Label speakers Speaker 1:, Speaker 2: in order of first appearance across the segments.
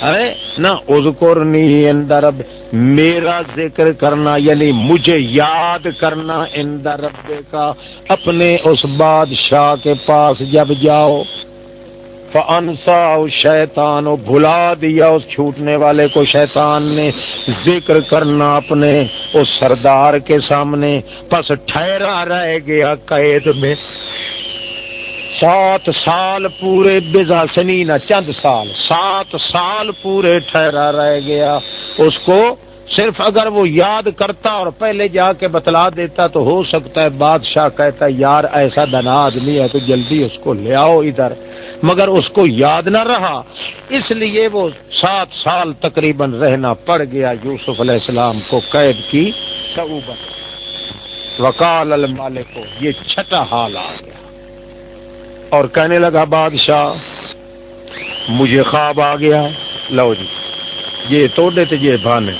Speaker 1: ارے، نہ اذکرنی عند رب، میرا ذکر کرنا یعنی مجھے یاد کرنا عند رب کا، اپنے اس بادشاہ کے پاس جب جاؤ۔ فانسا شیطان بھلا دیا اس چھوٹنے والے کو شیطان نے۔ ذکر کرنا اپنے اس سردار کے سامنے۔ پس ٹھہرا رہ گیا قید میں۔ سات سال پورے بزا سنی نہ چند سال۔ سات سال پورے ٹھہرا رہ گیا۔ اس کو صرف اگر وہ یاد کرتا اور پہلے جا کے بتلا دیتا تو ہو سکتا ہے، بادشاہ کہتا ہے، یار ایسا دنا آدمی ہے تو جلدی اس کو لے آؤ ادھر۔ مگر اس کو یاد نہ رہا۔ اس لیے وہ سات سال تقریباً رہنا پڑ گیا۔ یوسف علیہ السلام کو قید کی وکال المالک کو یہ چھٹا حال آ گیا۔ اور کہنے لگا، بادشاہ، مجھے خواب آ گیا۔ لو جی یہ توڑے تھے یہ بھانے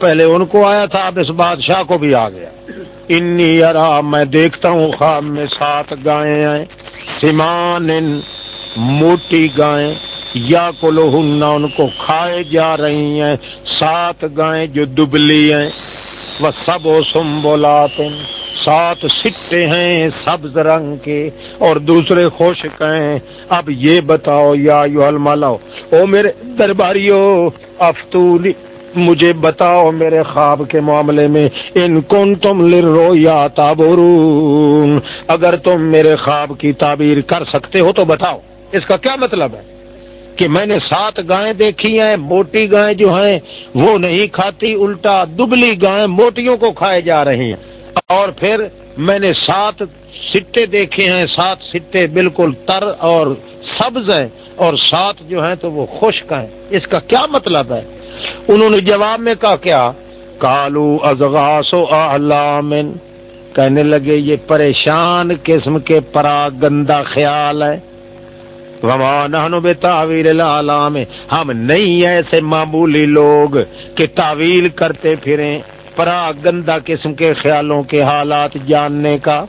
Speaker 1: پہلے ان کو آیا تھا، اب اس بادشاہ کو بھی آ گیا۔ انی ارا میں دیکھتا ہوں خواب میں سات گائے آئے سمان موٹی گائیں یا کلو ان کو کھائے جا رہی ہیں۔ سات گائیں جو دبلی ہیں۔ وہ سب و سم بولا سات سٹے ہیں سبز رنگ کے اور دوسرے خشک ہیں اب یہ بتاؤ یا یو المالا او میرے درباریو، افتولی، مجھے بتاؤ میرے خواب کے معاملے میں، ان کون تم لرو یا تابورون اگر تم میرے خواب کی تعبیر کر سکتے ہو تو بتاؤ۔ اس کا کیا مطلب ہے؟ کہ میں نے سات گائیں دیکھی ہیں، موٹی گائیں جو ہیں، وہ نہیں کھاتی، الٹا دبلی گائیں موٹیوں کو کھائے جا رہی ہیں۔ اور پھر میں نے سات سٹے دیکھے ہیں، سات سٹے بالکل تر اور سبز ہیں اور سات جو ہیں تو وہ خشک ہیں۔ اس کا کیا مطلب ہے؟ انہوں نے جواب میں کہا، کیا؟ کالو ازغاس و اعلامن کہنے لگے، یہ پریشان قسم کے پرا گندا خیال ہے۔ بے تعویل العلام ہم نہیں ایسے معمولی لوگ کہ تعویل کرتے پھریں۔ پرا گندا قسم کے خیالوں کے حالات جاننے کا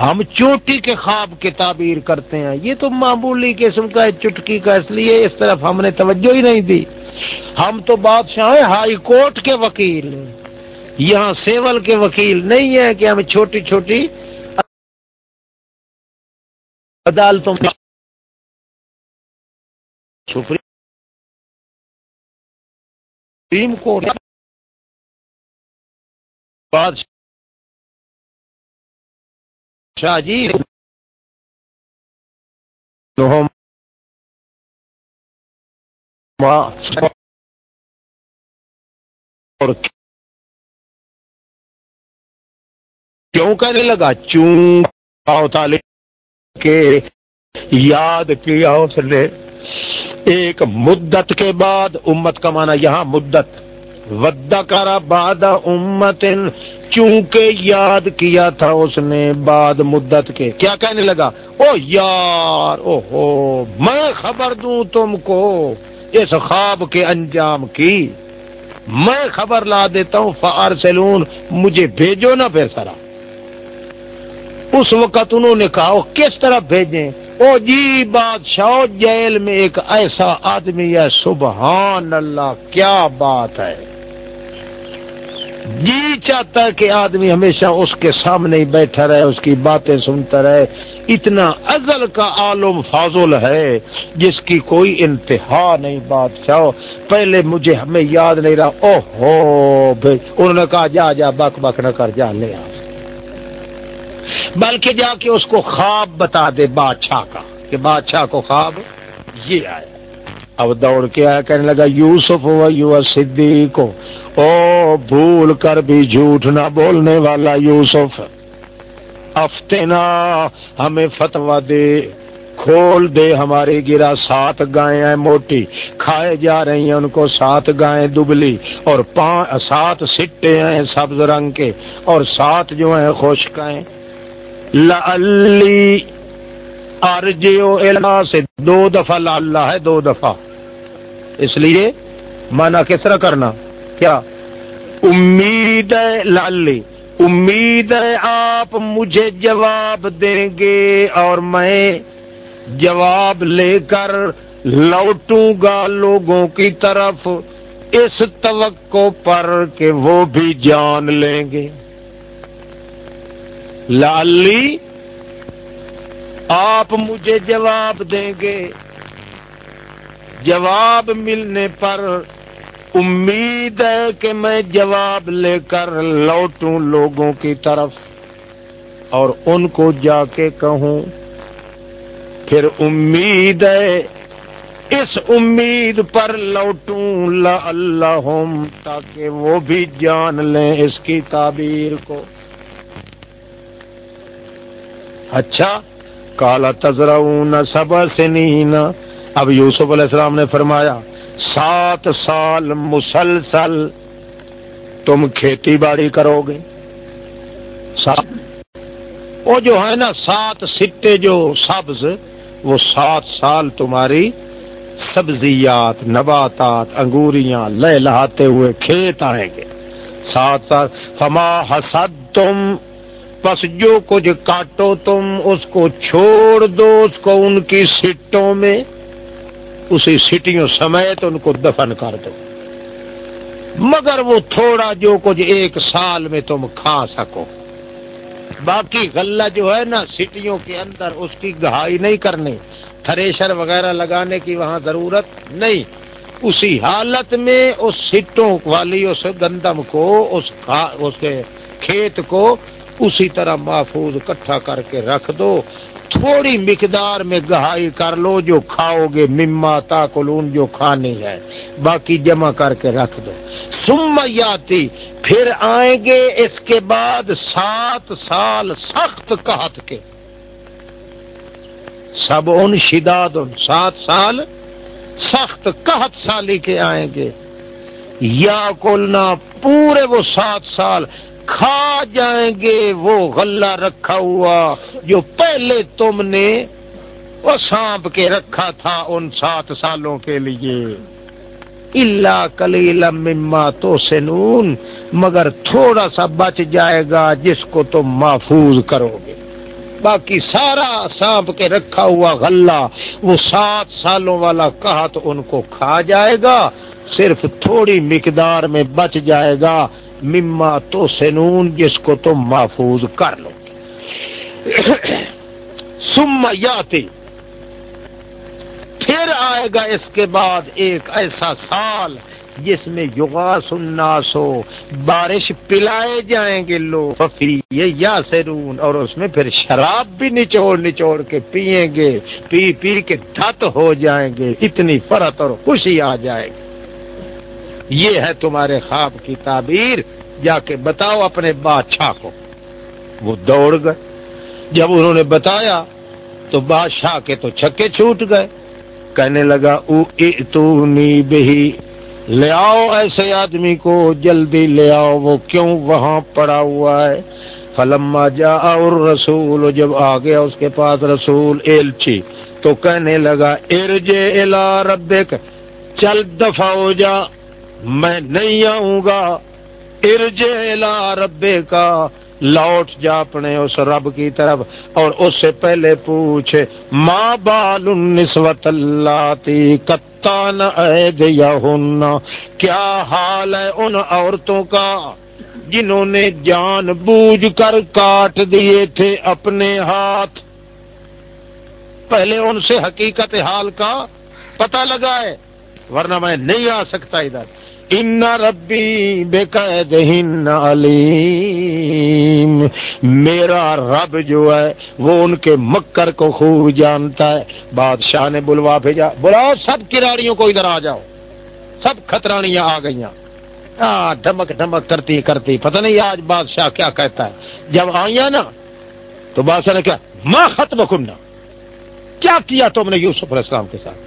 Speaker 1: ہم چوٹی کے خواب کی تعبیر کرتے ہیں۔ یہ تو معمولی قسم کا ہے، چٹکی کا۔ اس لیے اس طرف ہم نے توجہ ہی نہیں دی۔ ہم تو بادشاہ ہائی کورٹ کے وکیل۔ یہاں سیول کے وکیل نہیں ہے کہ ہم چھوٹی چھوٹی عدالتوں میں سپریم کورٹ بادشاہ جی۔ تو ہم اور کیوں کہنے لگا؟ چون کے یاد کیا اس نے ایک مدت کے بعد امت کا مانا یہاں مدت۔ ودا کرا باد امت چونکہ یاد کیا تھا اس نے بعد مدت کے۔ کیا کہنے لگا؟ او یار او ہو میں خبر دوں تم کو اس خواب کے انجام کی۔ میں خبر لا دیتا ہوں فار سیلون مجھے بھیجو نا پھر سرا۔ اس وقت انہوں نے کہا کس طرح بھیجیں؟ او جی بادشاہ جیل میں ایک ایسا آدمی ہے، سبحان اللہ، کیا بات ہے۔ جی چاہتا ہے کہ آدمی ہمیشہ اس کے سامنے ہی بیٹھا رہے، اس کی باتیں سنتا رہے۔ اتنا ازل کا عالم فاضل ہے جس کی کوئی انتہا نہیں، بادشاہ۔ پہلے مجھے ہمیں یاد نہیں رہا۔ او ہو انہوں نے کہا، جا جا، بک بک نہ کر، جا، لے آ۔ بلکہ جا کے اس کو خواب بتا دے بادشاہ کا، کہ بادشاہ کو خواب یہ آیا۔ اب دوڑ کے آیا، کہنے لگا، یوسف ہوا یو صدیق او بھول کر بھی جھوٹ نہ بولنے والا یوسف، افتنا ہمیں فتوا دے، کھول دے ہماری گرا سات گائے ہیں موٹی، کھائے جا رہی ہیں ان کو سات گائے دبلی، اور سات سٹے ہیں سبز رنگ کے، اور سات جو ہیں خشک ہیں۔ لی ارجیو سے دو دفعہ اللہ ہے دو دفعہ۔ اس لیے مانا کس طرح کرنا؟ کیا؟ امید ہے لالی امید ہے آپ مجھے جواب دیں گے اور میں جواب لے کر لوٹوں گا لوگوں کی طرف۔ اس توقع پر کہ وہ بھی جان لیں گے۔ لالی آپ مجھے جواب دیں گے۔ جواب ملنے پر امید ہے کہ میں جواب لے کر لوٹوں لوگوں کی طرف اور ان کو جا کے کہوں۔ پھر امید ہے، اس امید پر لوٹوں۔ لا اللہ تاکہ وہ بھی جان لیں اس کی تعبیر کو۔ اچھا کالا تذرا سب سنین۔ اب یوسف علیہ السلام نے فرمایا سات سال مسلسل تم کھیتی باڑی کرو گے۔ وہ جو ہے نا سات سٹے جو سبز، وہ سات سال تمہاری سبزیات، نباتات، انگوریاں لے لہاتے ہوئے کھیت آئیں گے۔ سات سال فما حسد تم بس جو کچھ کاٹو تم، اس کو چھوڑ دو، اس کو ان کی سٹوں میں۔ اسی سٹیوں سمیت ان کو دفن کر دو۔ مگر وہ تھوڑا جو کچھ ایک سال میں تم کھا سکو۔ باقی غلہ جو ہے نا، سٹیوں کے اندر اس کی گہائی نہیں کرنی۔ تھریشر وغیرہ لگانے کی وہاں ضرورت نہیں۔ اسی حالت میں اس سٹوں والی، اس گندم کو، اس اس کے کھیت کو اسی طرح محفوظ کٹھا کر کے رکھ دو۔ تھوڑی مقدار میں گہائی کر لو، جو کھاؤ گے مما تا کلون جو کھانی ہے، باقی جمع کر کے رکھ دو۔ سم یاتی، پھر آئیں گے اس کے بعد سات سال سخت قحط کے۔ سب ان شداد ان سات سال سخت قحط سالی کے آئیں گے۔ یا کولنا پورے وہ سات سال کھا جائیں گے، وہ غلہ رکھا ہوا جو پہلے تم نے وہ سانپ کے رکھا تھا ان سات سالوں کے لیے۔ اللہ کلیل مما تو سنون مگر تھوڑا سا بچ جائے گا جس کو تم محفوظ کرو گے۔ باقی سارا سانپ کے رکھا ہوا غلہ، وہ سات سالوں والا کہا تو ان کو کھا جائے گا، صرف تھوڑی مقدار میں بچ جائے گا۔ مما تو سنون جس کو تم محفوظ کر لو۔ سم یاتی۔ پھر آئے گا اس کے بعد ایک ایسا سال جس میں یوگا سننا سو بارش پلائے جائیں گے لوگ۔ یا سرون اور اس میں پھر شراب بھی نچوڑ نچوڑ کے پیئیں گے، پی پی کے دھت ہو جائیں گے، اتنی فرت اور خوشی آ جائے گی۔ یہ ہے تمہارے خواب کی تعبیر، جا کے بتاؤ اپنے بادشاہ کو۔ وہ دوڑ گئے۔ جب انہوں نے بتایا تو بادشاہ کے تو چھکے چھوٹ گئے۔ کہنے لگا تو بہی۔ لے آؤ ایسے آدمی کو، جلدی لے آؤ۔ وہ کیوں وہاں پڑا ہوا ہے؟ فلما جا اور رسول جب آ گیا اس کے پاس رسول ایلچی، تو کہنے لگا ارجے الا ربک۔ چل دفاع ہو جا۔ میں نہیں آؤں گا۔ ارجے لا ربے کا۔ لوٹ جا اپنے اس رب کی طرف اور اس سے پہلے پوچھ ماں بال نسوت اللہ تی کتان کیا حال ہے ان عورتوں کا جنہوں نے جان بوجھ کر کاٹ دیے تھے اپنے ہاتھ؟ پہلے ان سے حقیقت حال کا پتہ لگا ہے ورنہ میں نہیں آ سکتا ادھر۔ ان ربی بے قید علیم میرا رب جو ہے، وہ ان کے مکر کو خوب جانتا ہے۔ بادشاہ نے بلوا بھیجا۔ بلاؤ، سب کراڑیوں کو ادھر آ جاؤ۔ سب خطرانیاں آ گئی ہاں ڈھمک ڈھمک کرتی کرتی۔ پتہ نہیں آج بادشاہ کیا کہتا ہے۔ جب آئی نا، تو بادشاہ نے کیا ماں ختم کننا کیا کیا تم نے یوسف علیہ السلام کے ساتھ؟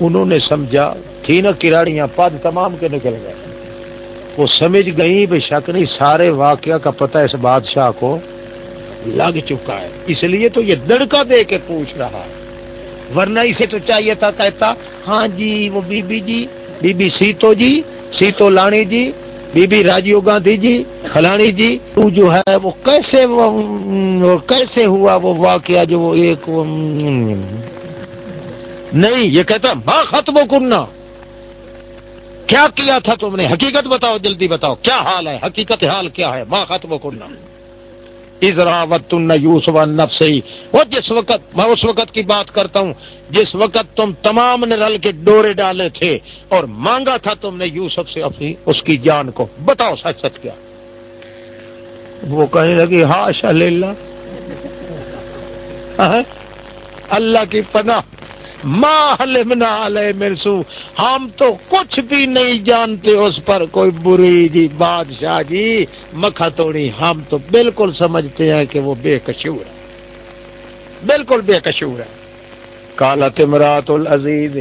Speaker 1: انہوں نے سمجھا تھی نا، کراڑیاں پد تمام کے نکل گئے۔ وہ سمجھ گئی بے شک نہیں، سارے واقعہ کا پتہ اس بادشاہ کو لگ چکا ہے۔ اس لیے تو یہ دڑکا دے کے پوچھ رہا ورنہ اسے تو چاہیے تھا، کہتا ہاں جی وہ بی بی جی بی بی سیتو جی سیتو لانی جی بی بی راجیو گاندھی جی فلانی جی تو جو ہے، وہ کیسے وہ کیسے ہوا وہ واقعہ جو وہ ایک نہیں، یہ کہتا، ماں ختم کرنا۔ کیا کیا تھا تم نے؟ حقیقت بتاؤ، جلدی بتاؤ، کیا حال ہے؟ حقیقت حال کیا ہے؟ ماں ختم کرنا ازراوت یوسف نف سے ہی وہ جس وقت، میں اس وقت کی بات کرتا ہوں، جس وقت تم تمام نے رل کے ڈورے ڈالے تھے اور مانگا تھا تم نے یوسف سے اپنی، اس کی جان کو۔ بتاؤ سچ سچ کیا۔ وہ کہنے لگی ہاش اللہ۔ اللہ کی پناہ۔ ماں مرسو ہم تو کچھ بھی نہیں جانتے اس پر کوئی بری جی بادشاہ جی مکھا توڑی ہم تو بالکل سمجھتے ہیں کہ وہ بے کشور ہے۔ بالکل بے کشور ہے۔ کالا امراط العزیز۔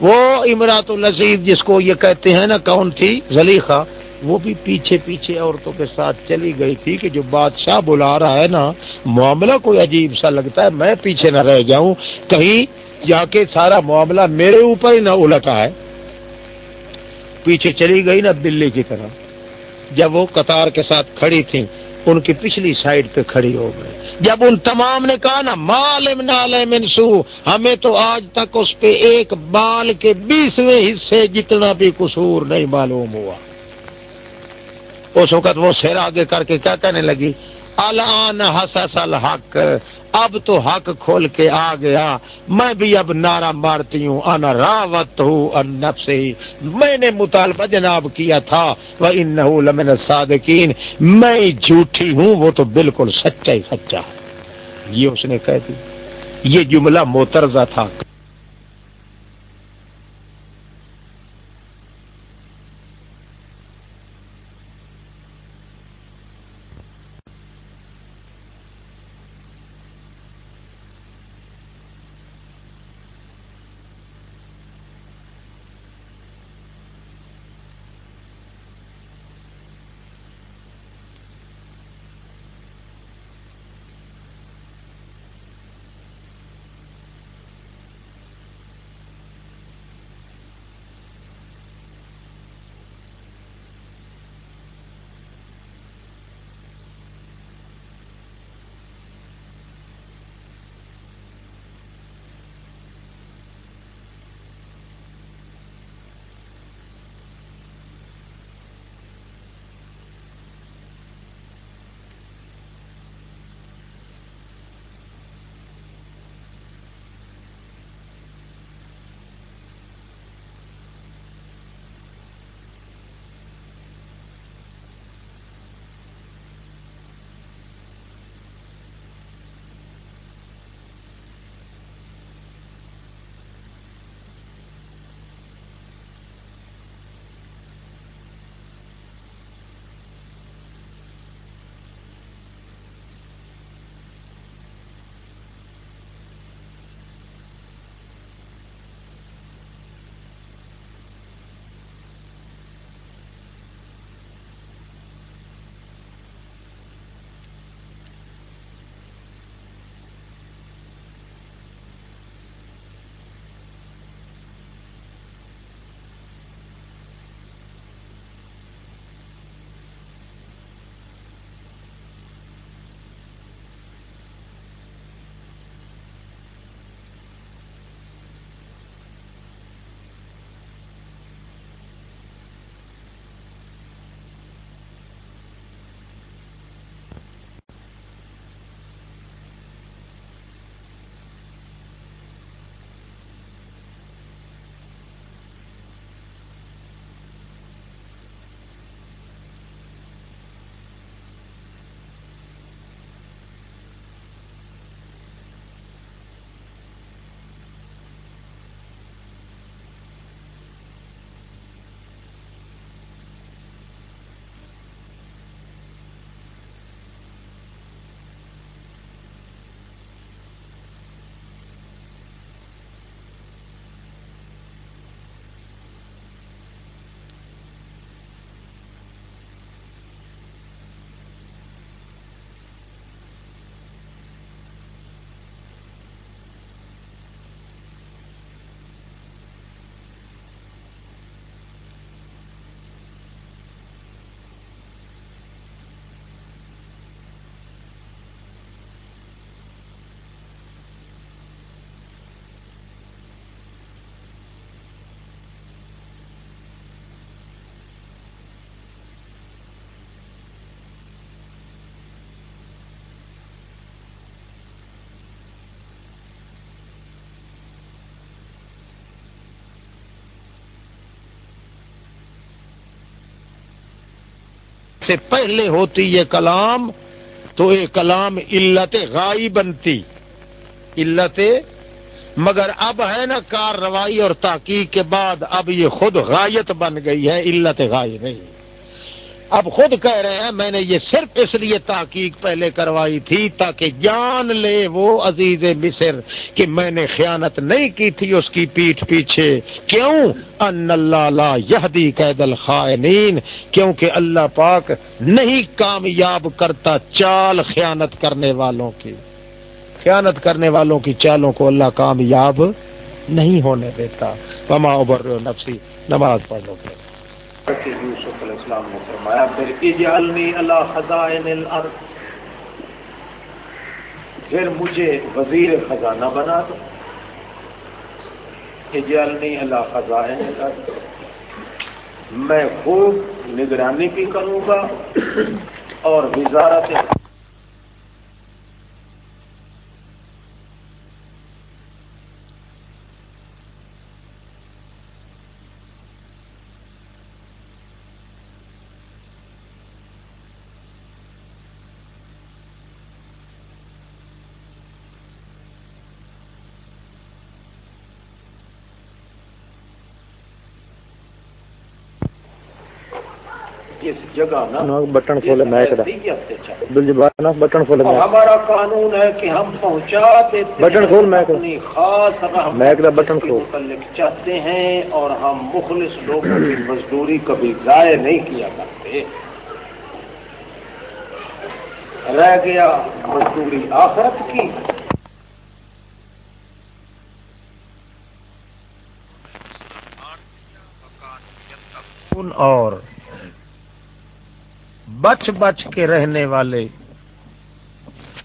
Speaker 1: وہ امراط العزیز جس کو یہ کہتے ہیں نا کون تھی؟ زلیخا وہ بھی پیچھے پیچھے عورتوں کے ساتھ چلی گئی تھی کہ جو بادشاہ بلا رہا ہے نا معاملہ کوئی عجیب سا لگتا ہے۔ میں پیچھے نہ رہ جاؤں۔ کہیں جا کے سارا معاملہ میرے اوپر ہی نہ الٹا ہے۔ پیچھے چلی گئی نا دلی کی طرف جب وہ قطار کے ساتھ کھڑی تھی ان کی پچھلی سائڈ پہ کھڑی ہو گئی۔ جب ان تمام نے کہا نا، مال منسو ہمیں تو آج تک اس پہ ایک بال کے بیسویں حصے جتنا بھی قصور نہیں معلوم ہوا۔ اس وقت وہ سیر آگے کر کے کیا کہنے لگی؟ الان حسس الحق۔ اب تو حق کھول کے آ گیا۔ میں بھی اب نعرہ مارتی ہوں، انا راوت ہوں سے میں نے مطالبہ جناب کیا تھا وہ ان لمن صادقین میں جھوٹی ہوں، وہ تو بالکل سچا ہی سچا یہ اس نے کہہ دی۔ یہ جملہ موترزہ تھا۔ سے پہلے ہوتی یہ کلام تو یہ کلام علت غائی بنتی۔ علت مگر اب ہے نا کارروائی اور تحقیق کے بعد اب یہ خود غایت بن گئی ہے، علت غائی نہیں۔ اب خود کہہ رہے ہیں، میں نے یہ صرف اس لیے تحقیق پہلے کروائی تھی تاکہ جان لے وہ عزیز مصر کہ میں نے خیانت نہیں کی تھی اس کی پیٹھ پیچھے۔ کیوں؟ ان اللہ لا یہدی قید الخائنین، کیونکہ اللہ پاک نہیں کامیاب کرتا چال خیانت کرنے والوں کی۔ خیانت کرنے والوں کی چالوں کو اللہ کامیاب نہیں ہونے دیتا۔ پما ابر نفسی، نماز پڑھ لو گے
Speaker 2: یوسف علیہ السلام نے فرمایا، پھر اجعلنی اللہ خزائن الارض۔ پھر مجھے وزیر خزانہ بنا دو۔ اجعلنی اللہ خزائن الارض۔ میں خوب نگرانی بھی کروں گا اور وزارت جگہ
Speaker 1: بٹن کھولے بٹن کھولے
Speaker 2: ہمارا قانون ہے کہ ہم پہنچا دیتے
Speaker 1: بٹن کھول
Speaker 2: اپنی خاص
Speaker 1: بٹن کھول۔
Speaker 2: چاہتے ہیں اور ہم مخلص لوگوں کی مزدوری کبھی ضائع نہیں کیا کرتے۔ رہ گیا مزدوری آخرت کی۔
Speaker 1: اور بچ بچ کے رہنے والے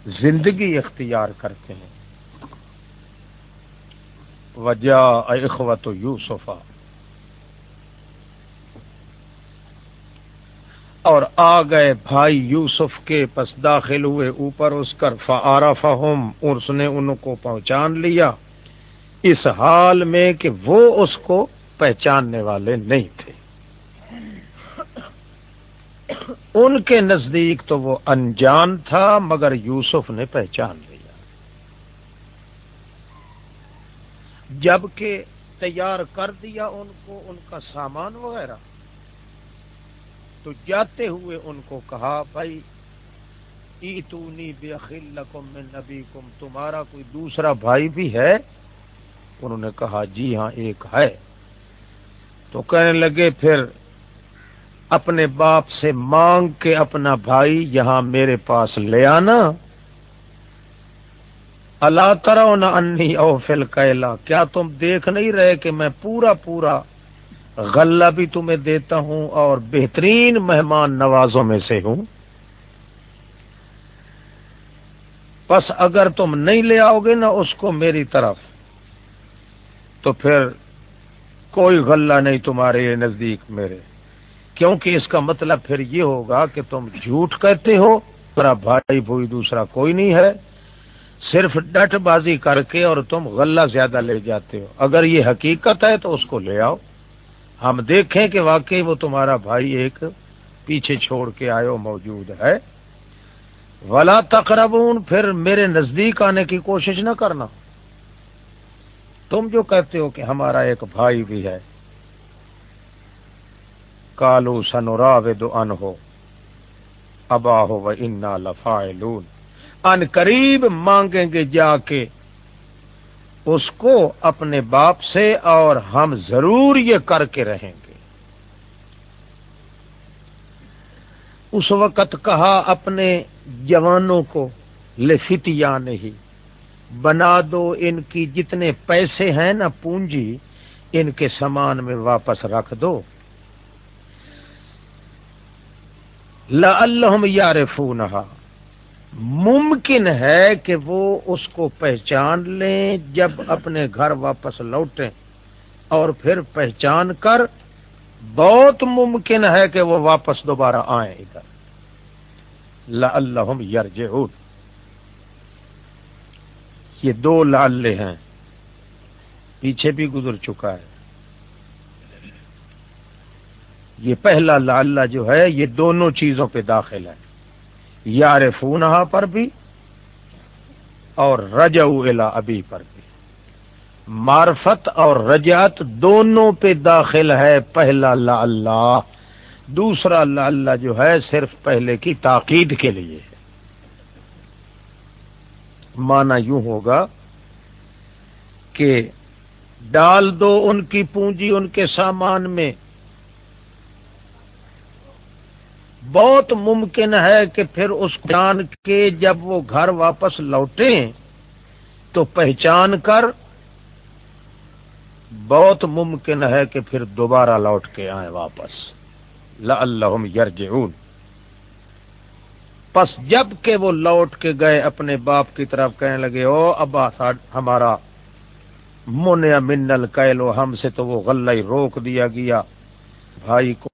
Speaker 1: زندگی اختیار کرتے ہیں۔ وجہ اخوت یوسفا اور آ گئے بھائی یوسف کے پس داخل ہوئے اوپر اس کر فارا فہم اس نے ان کو پہچان لیا۔ اس حال میں کہ وہ اس کو پہچاننے والے نہیں تھے۔ ان کے نزدیک تو وہ انجان تھا، مگر یوسف نے پہچان لیا۔ جبکہ تیار کر دیا ان کو، ان کا سامان وغیرہ۔ تو جاتے ہوئے ان کو کہا، بھائی، ایتونی بے میں نبی کم تمہارا کوئی دوسرا بھائی بھی ہے؟ انہوں نے کہا جی ہاں ایک ہے۔ تو کہنے لگے، پھر اپنے باپ سے مانگ کے اپنا بھائی یہاں میرے پاس لے آنا۔ اللہ کرو نہ انی او فل کیا تم دیکھ نہیں رہے کہ میں پورا پورا غلہ بھی تمہیں دیتا ہوں اور بہترین مہمان نوازوں میں سے ہوں؟ بس اگر تم نہیں لے آؤ گے نا اس کو میری طرف، تو پھر کوئی غلہ نہیں تمہارے نزدیک میرے۔ کیونکہ اس کا مطلب پھر یہ ہوگا کہ تم جھوٹ کہتے ہو تمہارا بھائی بھوئی دوسرا کوئی نہیں ہے۔ صرف ڈٹ بازی کر کے اور تم غلہ زیادہ لے جاتے ہو۔ اگر یہ حقیقت ہے تو اس کو لے آؤ۔ ہم دیکھیں کہ واقعی وہ تمہارا بھائی ایک پیچھے چھوڑ کے آئے موجود ہے۔ ولا تقربون، پھر میرے نزدیک آنے کی کوشش نہ کرنا۔ تم جو کہتے ہو کہ ہمارا ایک بھائی بھی ہے۔ کالو سنورا ود ان ہو ابا ہو و انا لفائلون ان قریب مانگیں گے جا کے. اس کو اپنے باپ سے اور ہم ضرور یہ کر کے رہیں گے. اس وقت کہا اپنے جوانوں کو لفتیا نہیں. بنا دو ان کی جتنے پیسے ہیں نا پونجی، ان کے سامان میں واپس رکھ دو. اللہ یار ممکن ہے کہ وہ اس کو پہچان لیں جب اپنے گھر واپس لوٹیں اور پھر پہچان کر، بہت ممکن ہے کہ وہ واپس دوبارہ آئیں ادھر۔ اللہ یار یہ دو لالے ہیں۔ پیچھے بھی گزر چکا ہے۔ یہ پہلا لا اللہ جو ہے، یہ دونوں چیزوں پہ داخل ہے۔ یار فونہ پر بھی اور رجع ابی پر بھی۔ معرفت اور رجعت دونوں پہ داخل ہے پہلا لا اللہ دوسرا اللہ اللہ جو ہے صرف پہلے کی تاکید کے لیے ہے۔ مانا یوں ہوگا کہ ڈال دو ان کی پونجی ان کے سامان میں۔ بہت ممکن ہے کہ پھر اس جان کے جب وہ گھر واپس لوٹیں تو پہچان کر بہت ممکن ہے کہ پھر دوبارہ لوٹ کے آئیں واپس۔ اللہ یرجعون۔ پس جبکہ وہ لوٹ کے گئے اپنے باپ کی طرف کہنے لگے، او ابا ہمارا من منل کہہ لو ہم سے تو وہ غلہ ہی روک دیا گیا۔ بھائی کو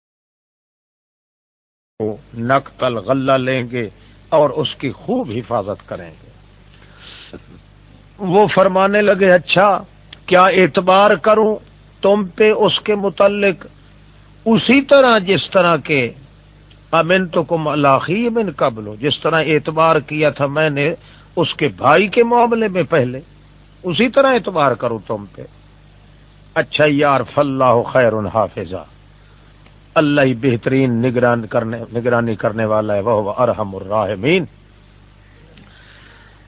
Speaker 1: نقتل غلہ لیں گے اور اس کی خوب حفاظت کریں گے۔ وہ فرمانے لگے اچھا کیا اعتبار کروں تم پہ اس کے متعلق؟ اسی طرح جس طرح کے امن تو کم اللہ من قبل، جس طرح اعتبار کیا تھا میں نے اس کے بھائی کے معاملے میں پہلے، اسی طرح اعتبار کروں تم پہ۔ اچھا یار فلاح خیر حافظہ۔ اللہ ہی بہترین نگران کرنے نگرانی کرنے والا ہے وہ ارحم الراحمین۔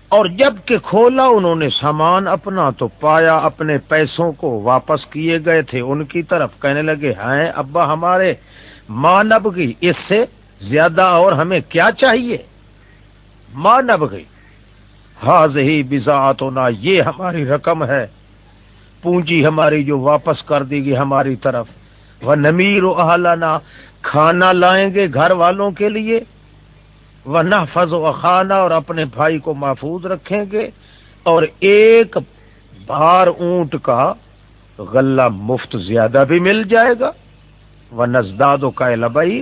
Speaker 1: اور جبکہ کھولا انہوں نے سامان اپنا تو پایا، اپنے پیسوں کو واپس کیے گئے تھے۔ ان کی طرف کہنے لگے ہیں ابا ہمارے ماں نب گئی اس سے زیادہ اور ہمیں کیا چاہیے؟ ماں نب گئی حاض ہی بزاعت ہونا یہ ہماری رقم ہے۔ پونجی ہماری جو واپس کر دی گئی ہماری طرف۔ وہ نمیر و اہلانا کھانا لائیں گے گھر والوں کے لیے، وہ نحفظ و خانہ اور اپنے بھائی کو محفوظ رکھیں گے اور ایک بار اونٹ کا غلہ مفت زیادہ بھی مل جائے گا۔ وہ نزداد و کا لبئی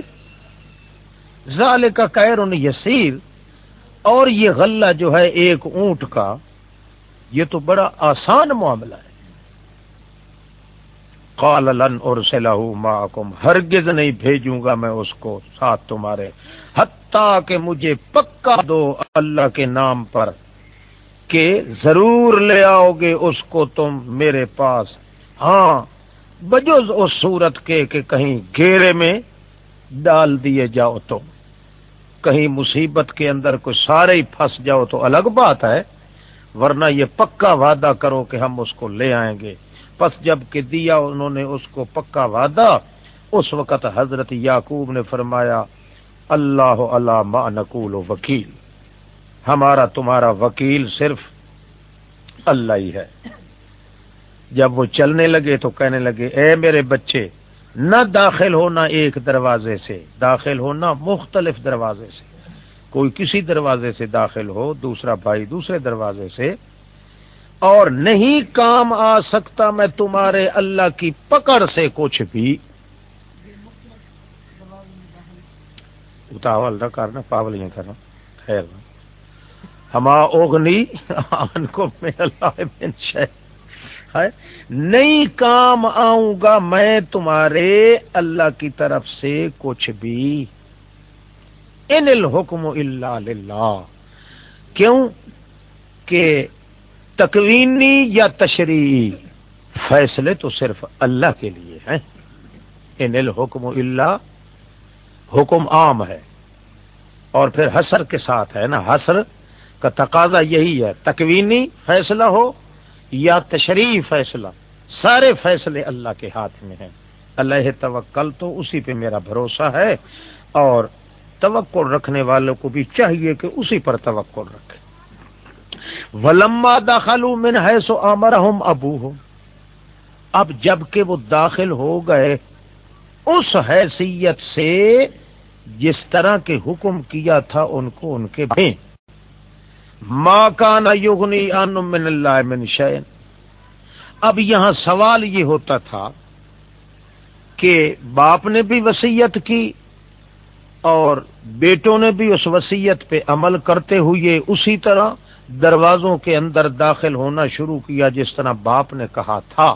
Speaker 1: ظال کا قیر یسیر۔ اور یہ غلہ جو ہے ایک اونٹ کا، یہ تو بڑا آسان معاملہ ہے۔ قال لن اور معکم، ہرگز نہیں بھیجوں گا میں اس کو ساتھ تمہارے۔ حتیٰ کہ مجھے پکا دو اللہ کے نام پر کہ ضرور لے آؤ گے اس کو تم میرے پاس۔ ہاں بجوز اس صورت کے کہ کہیں گھیرے میں ڈال دیے جاؤ تم کہیں مصیبت کے اندر کوئی سارے ہی پھنس جاؤ تو الگ بات ہے، ورنہ یہ پکا وعدہ کرو کہ ہم اس کو لے آئیں گے۔ پس جبکہ دیا انہوں نے اس کو پکا وعدہ، اس وقت حضرت یعقوب نے فرمایا، اللہ اللہ نقول و وکیل، ہمارا تمہارا وکیل صرف اللہ ہی ہے۔ جب وہ چلنے لگے تو کہنے لگے، اے میرے بچے، نہ داخل ہونا ایک دروازے سے، داخل ہونا مختلف دروازے سے۔ کوئی کسی دروازے سے داخل ہو، دوسرا بھائی دوسرے دروازے سے اور نہیں کام آ سکتا میں تمہارے اللہ کی پکڑ سے کچھ بھی۔ اتاول نہ کرنا پاولیاں کرنا۔ خیر۔ ہما اوگنی آن کو میں نہیں کام آؤں گا میں تمہارے اللہ کی طرف سے کچھ بھی۔ ان الحکم اللہ للہ۔ کیوں کہ تکوینی یا تشریح فیصلے تو صرف اللہ کے لیے ہیں۔ ان الحکم اللہ حکم عام ہے۔ اور پھر حسر کے ساتھ ہے نا، حسر کا تقاضا یہی ہے۔ تکوینی فیصلہ ہو یا تشریح فیصلہ؟ سارے فیصلے اللہ کے ہاتھ میں ہیں۔ اللہ توکل تو اسی پہ میرا بھروسہ ہے اور توکل رکھنے والوں کو بھی چاہیے کہ اسی پر توکل رکھے۔ ولما داخلو من ہے سو آمر ابو ہوں اب جبکہ وہ داخل ہو گئے، اس حیثیت سے جس طرح کے حکم کیا تھا ان کو ان کے بھائی۔ ماں کا نہ یوگنی ان من اللہ من شین اب یہاں سوال یہ ہوتا تھا کہ باپ نے بھی وسیعت کی اور بیٹوں نے بھی اس وسیعت پہ عمل کرتے ہوئے اسی طرح دروازوں کے اندر داخل ہونا شروع کیا جس طرح باپ نے کہا تھا۔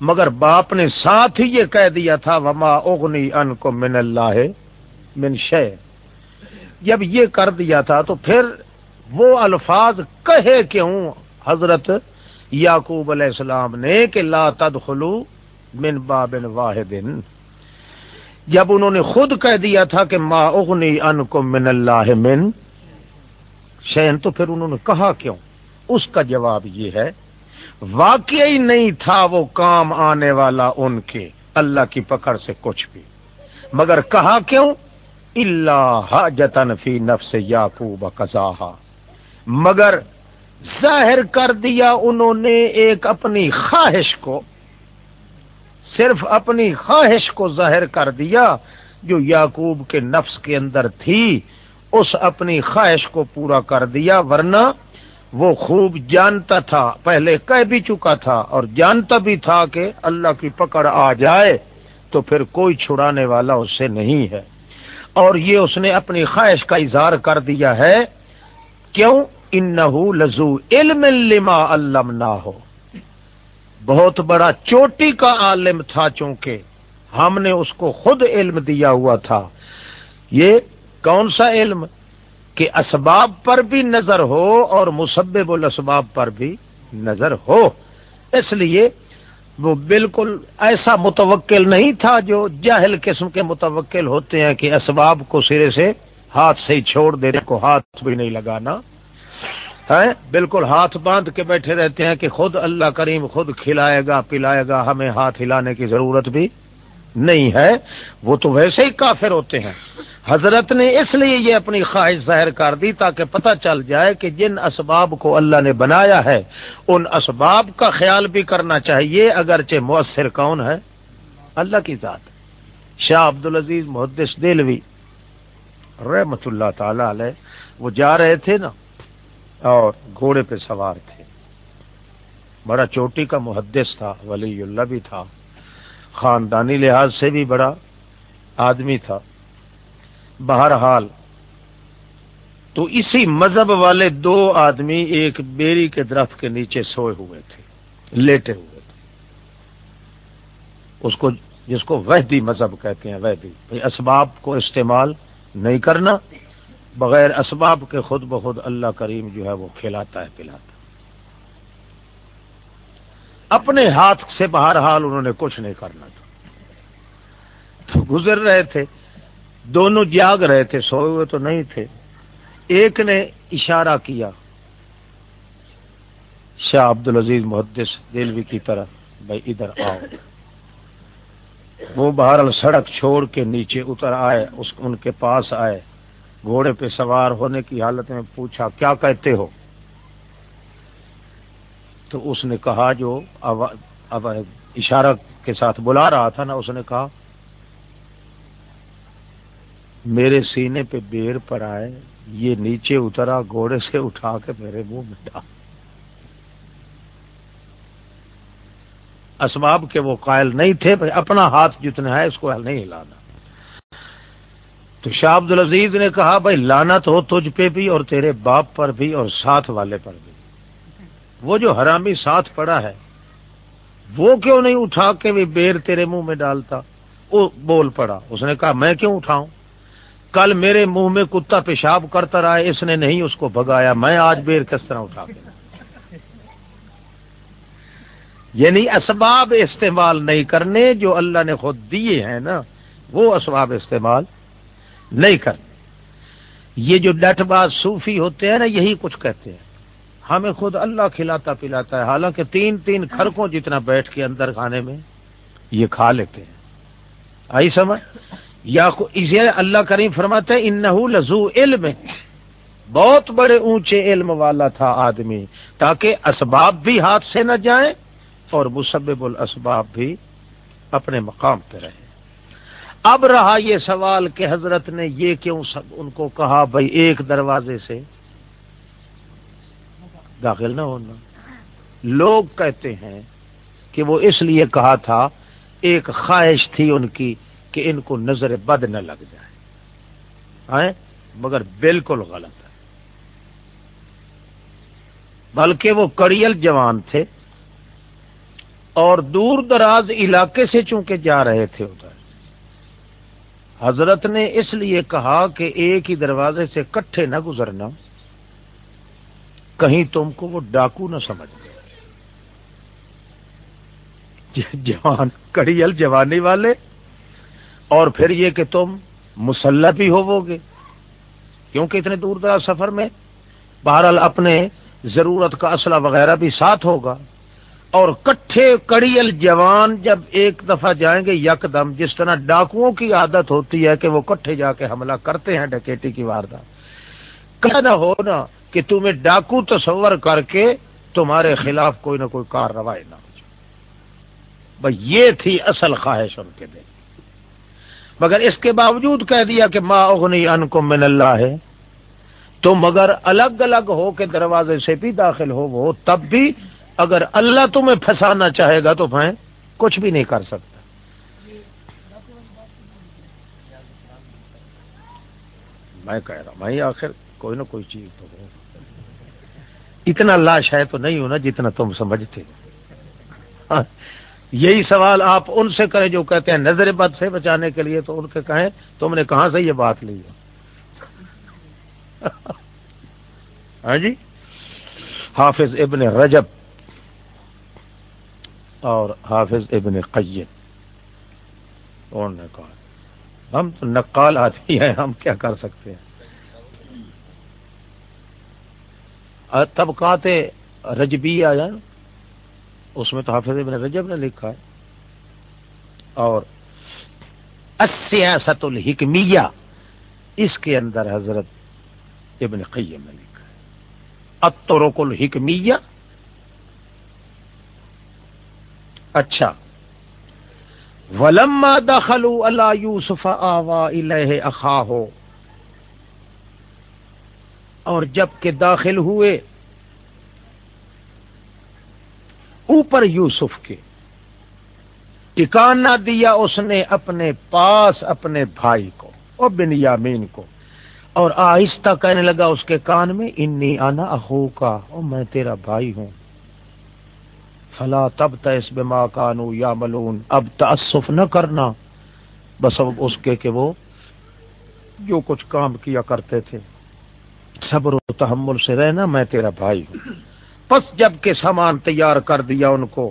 Speaker 1: مگر باپ نے ساتھ ہی یہ کہہ دیا تھا، وما اغنی ان کو من اللہ من شے جب یہ کر دیا تھا تو پھر وہ الفاظ کہے کیوں؟ حضرت یعقوب علیہ السلام نے کہ لا تدخلو من باب واحد۔ جب انہوں نے خود کہہ دیا تھا کہ ما اغنی ان کو من اللہ من شین تو پھر انہوں نے کہا کیوں؟ اس کا جواب یہ ہے، واقعی نہیں تھا وہ کام آنے والا ان کے، اللہ کی پکڑ سے کچھ بھی۔ مگر کہا کیوں؟ اللہ جتن فی نفس یعقوب کزاہا مگر ظاہر کر دیا انہوں نے ایک اپنی خواہش کو، صرف اپنی خواہش کو ظاہر کر دیا جو یعقوب کے نفس کے اندر تھی۔ اس اپنی خواہش کو پورا کر دیا، ورنہ وہ خوب جانتا تھا۔ پہلے کہہ بھی چکا تھا اور جانتا بھی تھا کہ اللہ کی پکڑ آ جائے تو پھر کوئی چھڑانے والا اس سے نہیں ہے۔ اور یہ اس نے اپنی خواہش کا اظہار کر دیا ہے۔ کیوں؟ ان لزو علم لما علم نہ ہو بہت بڑا چوٹی کا عالم تھا چونکہ ہم نے اس کو خود علم دیا ہوا تھا۔ یہ کون سا علم کہ اسباب پر بھی نظر ہو اور مسبب الاسباب پر بھی نظر ہو؟ اس لیے وہ بالکل ایسا متوکل نہیں تھا جو جاہل قسم کے متوکل ہوتے ہیں کہ اسباب کو سرے سے ہاتھ سے ہی چھوڑ دینے کو ہاتھ بھی نہیں لگانا۔ ہے بالکل ہاتھ باندھ کے بیٹھے رہتے ہیں کہ خود اللہ کریم خود کھلائے گا، پلائے گا، ہمیں ہاتھ ہلانے کی ضرورت بھی نہیں ہے۔ وہ تو ویسے ہی کافر ہوتے ہیں۔ حضرت نے اس لیے یہ اپنی خواہش ظاہر کر دی تاکہ پتہ چل جائے کہ جن اسباب کو اللہ نے بنایا ہے، ان اسباب کا خیال بھی کرنا چاہیے، اگرچہ مؤثر کون ہے؟ اللہ کی ذات۔ شاہ عبد العزیز محدث دلوی رحمت اللہ تعالی علیہ، وہ جا رہے تھے نا، اور گھوڑے پہ سوار تھے۔ بڑا چوٹی کا محدث تھا، ولی اللہ بھی تھا۔ خاندانی لحاظ سے بھی بڑا آدمی تھا۔ بہرحال تو اسی مذہب والے دو آدمی ایک بیری کے درخت کے نیچے سوئے ہوئے تھے، لیٹے ہوئے تھے۔ اس کو جس کو وحدی مذہب کہتے ہیں، وحدی۔ اسباب کو استعمال نہیں کرنا، بغیر اسباب کے خود بخود اللہ کریم جو ہے وہ کھلاتا ہے، پلاتا اپنے ہاتھ سے بہرحال انہوں نے کچھ نہیں کرنا تھا۔ تو گزر رہے تھے۔ دونوں جاگ رہے تھے، سوئے ہوئے تو نہیں تھے۔ ایک نے اشارہ کیا، شاہ عبد العزیز محدث دلوی کی طرح بھائی ادھر آؤ۔ وہ بہرحال سڑک چھوڑ کے نیچے اتر آئے، اس ان کے پاس آئے۔ گھوڑے پہ سوار ہونے کی حالت میں پوچھا، کیا کہتے ہو؟ تو اس نے کہا، جو اب اشارہ کے ساتھ بلا رہا تھا نا، اس نے کہا میرے سینے پہ بیر پر آئے، یہ نیچے اترا، گھوڑے سے اٹھا کے میرے منہ میں ڈال۔ اسباب کے وہ قائل نہیں تھے اپنا ہاتھ جتنا ہے اس کو نہیں ہلانا۔ تو شاہ عبد العزیز نے کہا، بھائی لانت ہو تجھ پہ بھی اور تیرے باپ پر بھی اور ساتھ والے پر بھی۔ وہ جو حرامی ساتھ پڑا ہے، وہ کیوں نہیں اٹھا کے بھی بیر تیرے منہ میں ڈالتا؟ وہ بول پڑا۔ اس نے کہا، میں کیوں اٹھاؤں؟ کل میرے منہ میں کتا پیشاب کرتا رہا ہے، اس نے نہیں اس کو بگایا میں آج بیر کس طرح اٹھا کے یعنی اسباب استعمال نہیں کرنے جو اللہ نے خود دیے ہیں نا، وہ اسباب استعمال نہیں کرنے۔ یہ جو ڈٹ باز صوفی ہوتے ہیں نا، یہی کچھ کہتے ہیں۔ ہمیں خود اللہ کھلاتا پلاتا ہے۔ حالانکہ تین تین کھڑکوں جتنا بیٹھ کے اندر کھانے میں یہ کھا لیتے ہیں۔ آئی سمجھ؟ یا اسے اللہ کریم فرماتے ہیں ان لزو علم۔ بہت بڑے اونچے علم والا تھا آدمی، تاکہ اسباب بھی ہاتھ سے نہ جائیں اور مسبب الاسباب بھی اپنے مقام پہ رہے۔ اب رہا یہ سوال کہ حضرت نے یہ کیوں سب ان کو کہا بھائی ایک دروازے سے؟ داخل نہ ہونا۔ لوگ کہتے ہیں کہ وہ اس لیے کہا تھا، ایک خواہش تھی ان کی کہ ان کو نظر بد نہ لگ جائے۔ مگر بالکل غلط ہے۔ بلکہ وہ کڑیل جوان تھے اور دور دراز علاقے سے چونکہ جا رہے تھے ادھر۔ حضرت نے اس لیے کہا کہ ایک ہی دروازے سے کٹھے نہ گزرنا، کہیں تم کو وہ ڈاکو نہ سمجھ گئے جوان، کڑیل جوانی والے اور پھر یہ کہ تم مسلح بھی ہوو گے کیونکہ اتنے دور دراز سفر میں بہرحال اپنے ضرورت کا اسلحہ وغیرہ بھی ساتھ ہوگا۔ اور کٹھے کڑیل جوان جب ایک دفعہ جائیں گے یک دم جس طرح ڈاکوؤں کی عادت ہوتی ہے کہ وہ کٹھے جا کے حملہ کرتے ہیں ڈکیٹی کی واردات۔ نہ ہو نا کہ تمہیں ڈاکو تصور کر کے تمہارے خلاف کوئی نہ کوئی کارروائی نہ ہو جائے۔ بھائی یہ تھی اصل خواہش ان کے دل۔ مگر اس کے باوجود کہہ دیا کہ ماں اغنی ان کو من اللہ ہے، تو مگر الگ الگ ہو کے دروازے سے بھی داخل ہو وہ، تب بھی اگر اللہ تمہیں پھنسانا چاہے گا تو میں کچھ بھی نہیں کر سکتا۔ میں کہہ رہا ہوں، میں آخر کوئی نہ کوئی چیز تو ہو۔ اتنا لاش ہے تو نہیں ہونا جتنا تم سمجھتے یہی سوال آپ ان سے کریں جو کہتے ہیں نظر بد سے بچانے کے لیے تو ان کے کہیں تم نے کہاں سے یہ بات لی ہاں جی؟ حافظ ابن رجب اور حافظ ابن قیم۔ اور نے کہا؟ ہم تو نقال آدمی ہیں، ہم کیا کر سکتے ہیں؟ طبقات رجبی آیا اس میں تو حافظ ابن رجب نے لکھا ہے۔ اور السیاست الحکمیہ، اس کے اندر حضرت ابن قیم نے لکھا ہے۔ اترک الحکمیہ۔ اچھا۔ ولما دخلوا اللہ یوسف آوا الہ اخا ہو اور جبکہ داخل ہوئے اوپر یوسف کے۔ ٹکانا دیا اس نے اپنے پاس اپنے بھائی کو اور بن یامین کو۔ اور آہستہ کہنے لگا اس کے کان میں، انی آنا اہو کا اور میں تیرا بھائی ہوں۔ فلا تب تیس بے ماں کانو یا ملون اب تعصف نہ کرنا۔ بس اب اس کے کہ وہ جو کچھ کام کیا کرتے تھے، صبر و تحمل سے رہنا، میں تیرا بھائی ہوں۔ پس جب کے سامان تیار کر دیا ان کو،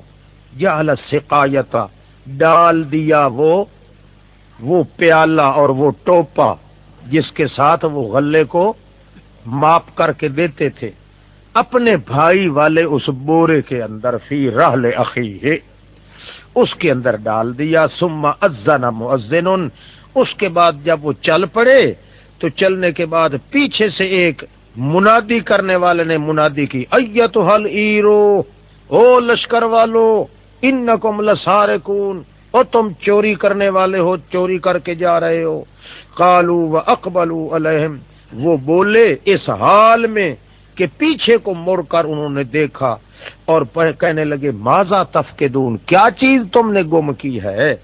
Speaker 1: یا سقایت، ڈال دیا وہ وہ پیالہ اور وہ ٹوپا جس کے ساتھ وہ غلے کو ماپ کر کے دیتے تھے، اپنے بھائی والے اس بورے کے اندر فی رحل عقی ہے اس کے اندر ڈال دیا سما ازن مؤذن، اس کے بعد جب وہ چل پڑے تو چلنے کے بعد پیچھے سے ایک منادی کرنے والے نے منادی کی ایت حل ایرو او لشکر والو ان نقم لسارے کون او تم چوری کرنے والے ہو، چوری کر کے جا رہے ہو۔ کالو و اکبلو الحم وہ بولے، اس حال میں کہ پیچھے کو مڑ کر انہوں نے دیکھا اور کہنے لگے ماضا تف کے دون کیا چیز تم نے گم کی ہے؟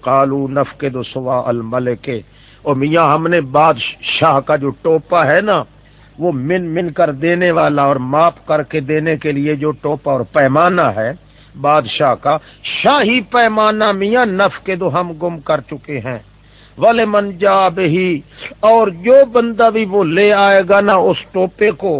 Speaker 1: کالو نف کے دو سوا المل کے اور میاں، ہم نے بادشاہ کا جو ٹوپا ہے نا وہ من من کر دینے والا اور ماپ کر کے دینے کے لیے جو ٹوپا اور پیمانہ ہے، بادشاہ کا، شاہی پیمانہ میاں نف کے دو ہم گم کر چکے ہیں۔ والے من جا بہی، اور جو بندہ بھی وہ لے آئے گا نا اس ٹوپے کو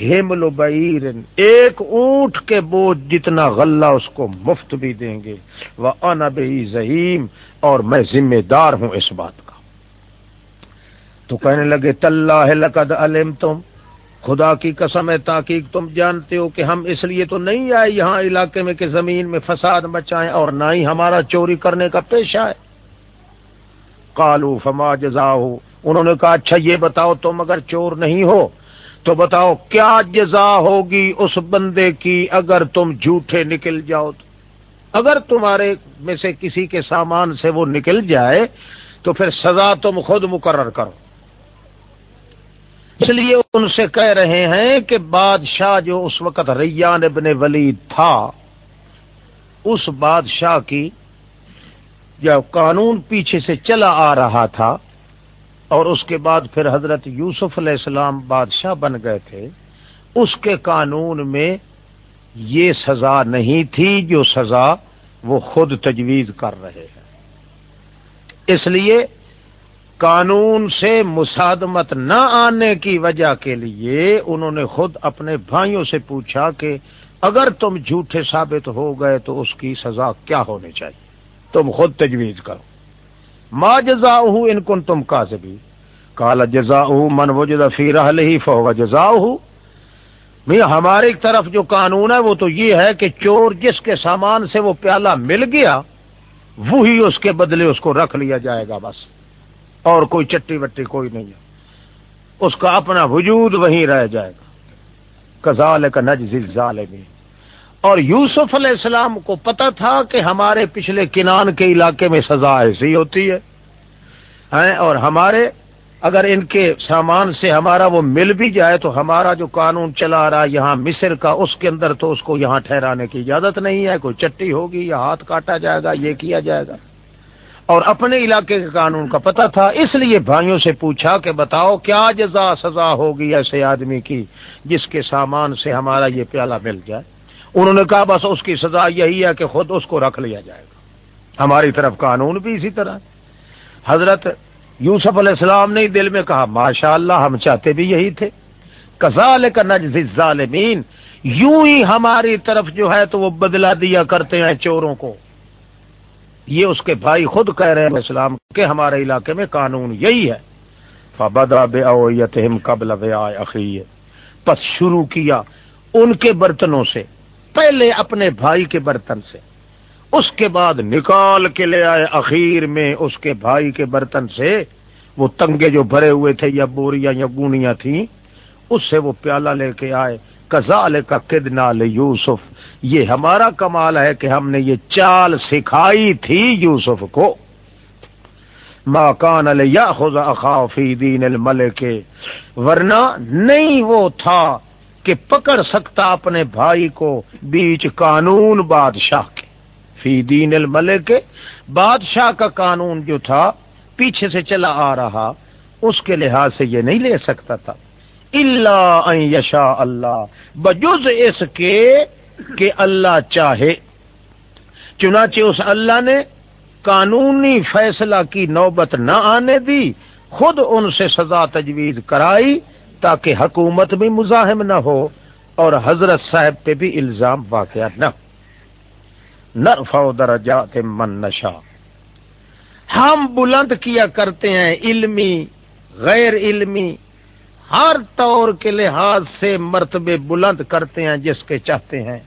Speaker 1: ہیمل بعیر، ایک اونٹ کے بوجھ جتنا غلہ اس کو مفت بھی دیں گے۔ وہ انا بہی ظہیم اور میں ذمہ دار ہوں اس بات کا تو کہنے لگے تلّہ لقد علم تم خدا کی قسم ہے تاکہ تم جانتے ہو کہ ہم اس لیے تو نہیں آئے یہاں علاقے میں کہ زمین میں فساد مچائیں اور نہ ہی ہمارا چوری کرنے کا پیشہ ہے کالو فما جزا ہو انہوں نے کہا اچھا یہ بتاؤ تم اگر چور نہیں ہو تو بتاؤ کیا جزا ہوگی اس بندے کی اگر تم جھوٹے نکل جاؤ تو۔ اگر تمہارے میں سے کسی کے سامان سے وہ نکل جائے تو پھر سزا تم خود مقرر کرو۔ اس لیے ان سے کہہ رہے ہیں کہ بادشاہ جو اس وقت ریان ابن ولید تھا، اس بادشاہ کی جب قانون پیچھے سے چلا آ رہا تھا اور اس کے بعد پھر حضرت یوسف علیہ السلام بادشاہ بن گئے تھے، اس کے قانون میں یہ سزا نہیں تھی جو سزا وہ خود تجویز کر رہے ہیں۔ اس لیے قانون سے مسادمت نہ آنے کی وجہ کے لیے انہوں نے خود اپنے بھائیوں سے پوچھا کہ اگر تم جھوٹے ثابت ہو گئے تو اس کی سزا کیا ہونی چاہیے؟ تم خود تجویز کرو۔ ما جزا ان کن تم کا بھی کالا جزا من وہ جزا فی رہل ہی فوگا جزا ہماری طرف جو قانون ہے وہ تو یہ ہے کہ چور جس کے سامان سے وہ پیالہ مل گیا، وہی اس کے بدلے اس کو رکھ لیا جائے گا بس۔ اور کوئی چٹی وٹی کوئی نہیں ہے۔ اس کا اپنا وجود وہیں رہ جائے گا۔ کزال کا نج ظالمی اور یوسف علیہ السلام کو پتا تھا کہ ہمارے پچھلے کنان کے علاقے میں سزا ایسی ہوتی ہے۔ اور ہمارے اگر ان کے سامان سے ہمارا وہ مل بھی جائے تو ہمارا جو قانون چلا رہا یہاں مصر کا، اس کے اندر تو اس کو یہاں ٹھہرانے کی اجازت نہیں ہے۔ کوئی چٹی ہوگی یا ہاتھ کاٹا جائے گا، یہ کیا جائے گا۔ اور اپنے علاقے کے قانون کا پتہ تھا، اس لیے بھائیوں سے پوچھا کہ بتاؤ کیا جزا سزا ہوگی ایسے آدمی کی جس کے سامان سے ہمارا یہ پیالہ مل جائے؟ انہوں نے کہا، بس اس کی سزا یہی ہے کہ خود اس کو رکھ لیا جائے گا۔ ہماری طرف قانون بھی اسی طرح حضرت یوسف علیہ السلام نے دل میں کہا ماشاء اللہ ہم چاہتے بھی یہی تھے۔ کزال کا نجز ظالمین یوں ہی ہماری طرف جو ہے تو وہ بدلا دیا کرتے ہیں چوروں کو۔ یہ اس کے بھائی خود کہہ رہے ہیں اسلام کہ ہمارے علاقے میں قانون یہی ہے۔ فبدا بے قبل عقی پس شروع کیا ان کے برتنوں سے، پہلے اپنے بھائی کے برتن سے۔ اس کے بعد نکال کے لے آئے اخیر میں اس کے بھائی کے برتن سے۔ وہ تنگے جو بھرے ہوئے تھے، یا بوریاں یا گونیاں تھیں، اس سے وہ پیالہ لے کے آئے۔ کزال کا کدنا یوسف یہ ہمارا کمال ہے کہ ہم نے یہ چال سکھائی تھی یوسف کو۔ ماکان یا خدا اخافی دین المل کے ورنہ نہیں وہ تھا کہ پکڑ سکتا اپنے بھائی کو بیچ قانون بادشاہ کے۔ فی دین الملک کے بادشاہ کا قانون جو تھا، پیچھے سے چلا آ رہا، اس کے لحاظ سے یہ نہیں لے سکتا تھا۔ اللہ یشا اللہ۔ بجز اس کے کہ اللہ چاہے۔ چنانچہ اس اللہ نے قانونی فیصلہ کی نوبت نہ آنے دی، خود ان سے سزا تجویز کرائی تاکہ حکومت بھی مزاحم نہ ہو اور حضرت صاحب پہ بھی الزام واقع نہ نرفع درجات من نشا ہم بلند کیا کرتے ہیں، علمی، غیر علمی ہر طور کے لحاظ سے مرتبے بلند کرتے ہیں جس کے چاہتے ہیں۔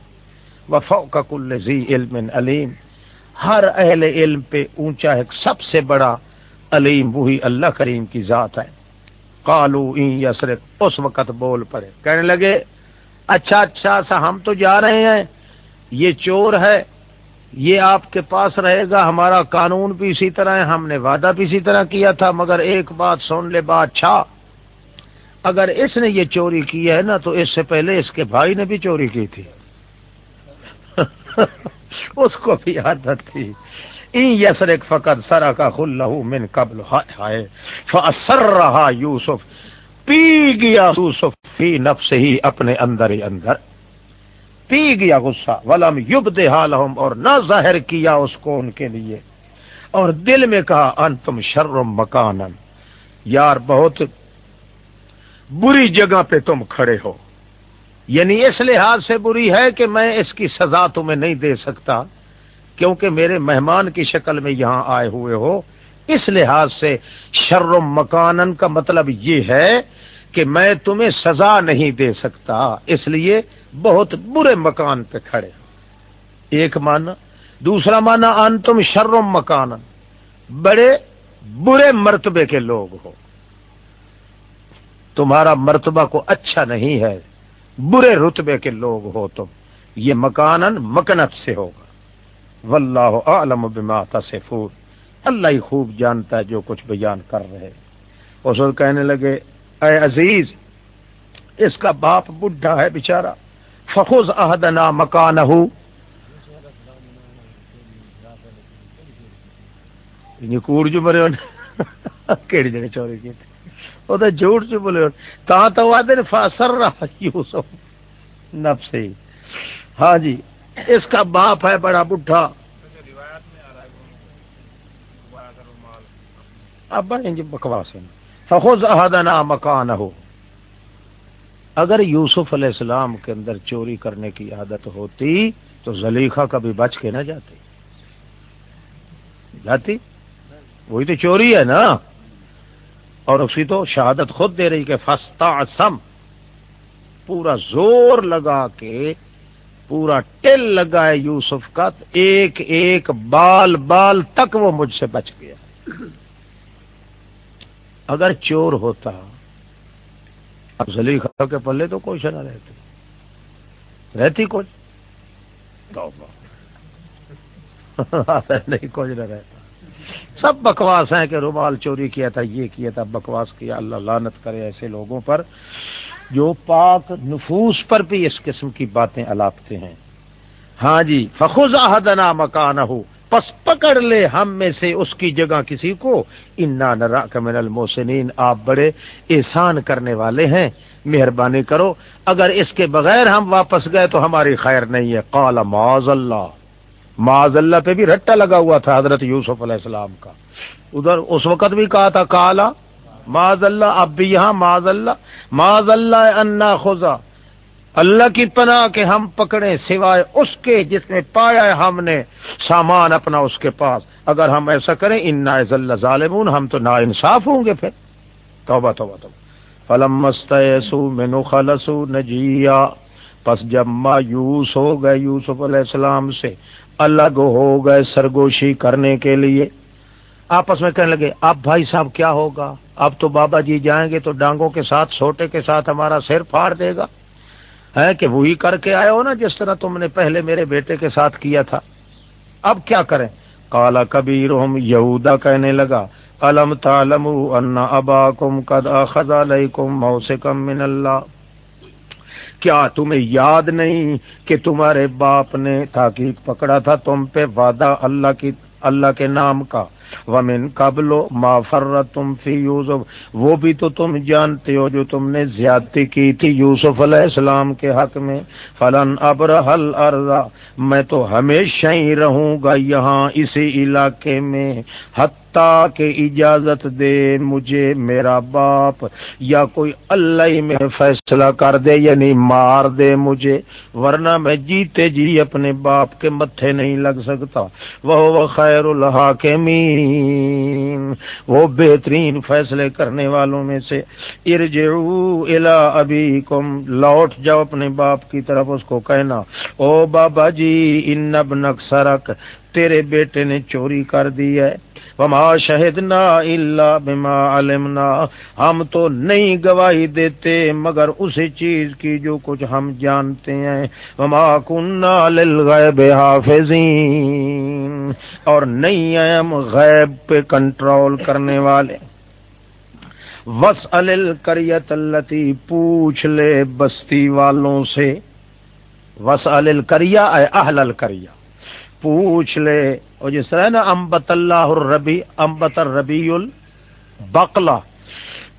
Speaker 1: وفو کا کل علم علیم۔ ہر اہل علم پہ اونچا ہے سب سے بڑا علیم وہی اللہ کریم کی ذات ہے۔ کالو یسرت اس وقت بول پڑے۔ کہنے لگے اچھا اچھا سا ہم تو جا رہے ہیں۔ یہ چور ہے، یہ آپ کے پاس رہے گا۔ ہمارا قانون بھی اسی طرح ہے، ہم نے وعدہ بھی اسی طرح کیا تھا، مگر ایک بات سن لے بات چھا اگر اس نے یہ چوری کی ہے نا تو اس سے پہلے اس کے بھائی نے بھی چوری کی تھی اس کو بھی عادت تھی۔ یسر ایک فقط سرا کا خل من قبل سر رہا یوسف۔ پی گیا یوسف فی نفس ہی اپنے اندر ہی اندر۔ پی گیا غصہ۔ ولم یب دے اور نہ ظاہر کیا اس کو ان کے لیے۔ اور دل میں کہا ان تم شرم مکان یار، بہت بری جگہ پہ تم کھڑے ہو۔ یعنی اس لحاظ سے بری ہے کہ میں اس کی سزا تمہیں نہیں دے سکتا، کیونکہ میرے مہمان کی شکل میں یہاں آئے ہوئے ہو۔ اس لحاظ سے شرم مکانن کا مطلب یہ ہے کہ میں تمہیں سزا نہیں دے سکتا، اس لیے بہت برے مکان پہ کھڑے۔ ایک مانا دوسرا مانا ان تم شرم مکان بڑے برے مرتبے کے لوگ ہو۔ تمہارا مرتبہ کو اچھا نہیں ہے۔ برے رتبے کے لوگ ہو تم۔ یہ مکان مکنت سے ہوگا۔ واللہ عالم بما تصفون۔ اللہ ہی خوب جانتا ہے جو کچھ بیان کر رہے اس وقت کہنے لگے، اے عزیز، اس کا باپ بڈھا ہے بیچارہ۔ فخوز عہدنا مکانہ کوڑ جو مرے کیڑی جگہ چوری کی۔ وہ جھوٹ سے بولے تا تو آدھے فاسر رہا یوسف۔ نفس ہی۔ ہاں جی اس کا باپ ہے بڑا بڈھا اب بڑے جی بکواس فخذ احدنا مکان ہو اگر یوسف علیہ السلام کے اندر چوری کرنے کی عادت ہوتی، تو زلیخا کبھی بچ کے نہ جاتی۔ جاتی؟ وہی تو چوری ہے نا۔ اور اسی تو شہادت خود دے رہی کہ فستا سم پورا زور لگا کے، پورا ٹل لگا ہے یوسف کا ایک ایک بال بال تک وہ مجھ سے بچ گیا۔ اگر چور ہوتا، اب زلیخا کے پلے تو کوئی نہ رہتی۔ رہتی کچھ نہیں کچھ نہ رہتا۔ سب بکواس ہیں کہ رومال چوری کیا تھا، یہ کیا تھا، بکواس کیا، اللہ لانت کرے ایسے لوگوں پر جو پاک نفوس پر بھی اس قسم کی باتیں الاپتے ہیں۔ ہاں جی فخوز احدنا مکان ہو پس پکڑ لے ہم میں سے اس کی جگہ کسی کو۔ انا نرا کمن الموسنین آپ بڑے احسان کرنے والے ہیں۔ مہربانی کرو، اگر اس کے بغیر ہم واپس گئے تو ہماری خیر نہیں ہے۔ قال معاذ اللہ معاذ اللہ پہ بھی رٹا لگا ہوا تھا حضرت یوسف علیہ السلام کا۔ ادھر اس وقت بھی کہا تھا، کالا معاذ اللہ اب بھی یہاں معاذ اللہ معاذ اللہ انا خزا، اللہ کی پناہ کے ہم پکڑے سوائے اس کے جس نے پایا ہے ہم نے سامان اپنا اس کے پاس۔ اگر ہم ایسا کریں ان نا ظالمون، ہم تو نا انصاف ہوں گے پھر۔ توبہ توبہ توبہ۔ فلم مستو مینو خلسو نجیا پس جب مایوس ہو گئے یوسف علیہ السلام سے الگ ہو گئے سرگوشی کرنے کے لیے۔ آپس میں کہنے لگے، اب بھائی صاحب کیا ہوگا؟ اب تو بابا جی جائیں گے تو ڈانگوں کے ساتھ چھوٹے کے ساتھ ہمارا سر پھاڑ دے گا۔ ہے کہ وہی کر کے آئے ہو نا جس طرح تم نے پہلے میرے بیٹے کے ساتھ کیا تھا۔ اب کیا کریں؟ کالا کبیر یہودا کہنے لگا، الم تالم ان ابا کم کدا خزا کم من اللہ؟ کیا تمہیں یاد نہیں کہ تمہارے باپ نے تحقیق پکڑا تھا تم پہ وعدہ اللہ کی اللہ کے نام کا؟ ومن قبل ما فر تم فی یوسف، وہ بھی تو تم جانتے ہو جو تم نے زیادتی کی تھی یوسف علیہ السلام کے حق میں۔ فلن ابرحل ارضا میں تو ہمیشہ ہی رہوں گا یہاں اسی علاقے میں۔ حت کہ اجازت دے مجھے میرا باپ، یا کوئی اللہ میں فیصلہ کر دے یعنی مار دے مجھے، ورنہ میں جیتے جی اپنے باپ کے متھے نہیں لگ سکتا۔ وہ خیر الحاکمین۔ وہ بہترین فیصلے کرنے والوں میں سے۔ ارجعو الى ابیکم۔ لوٹ جاؤ اپنے باپ کی طرف اس کو کہنا۔ او بابا جی ان ابنک سرک، تیرے بیٹے نے چوری کر دی ہے۔ وما شہدنا اللہ بما علمنا۔ ہم تو نہیں گواہی دیتے، مگر اسی چیز کی جو کچھ ہم جانتے ہیں۔ وما کننا للغیب حافظین۔ اور نہیں ہیں ہم غیب پہ کنٹرول کرنے والے۔ وس الکریت التی پوچھ لے بستی والوں سے۔ وس الکریا اے اہل الکریا پوچھ لے اور جس طرح نا امبت اللہ الربی امبت الربی البقلا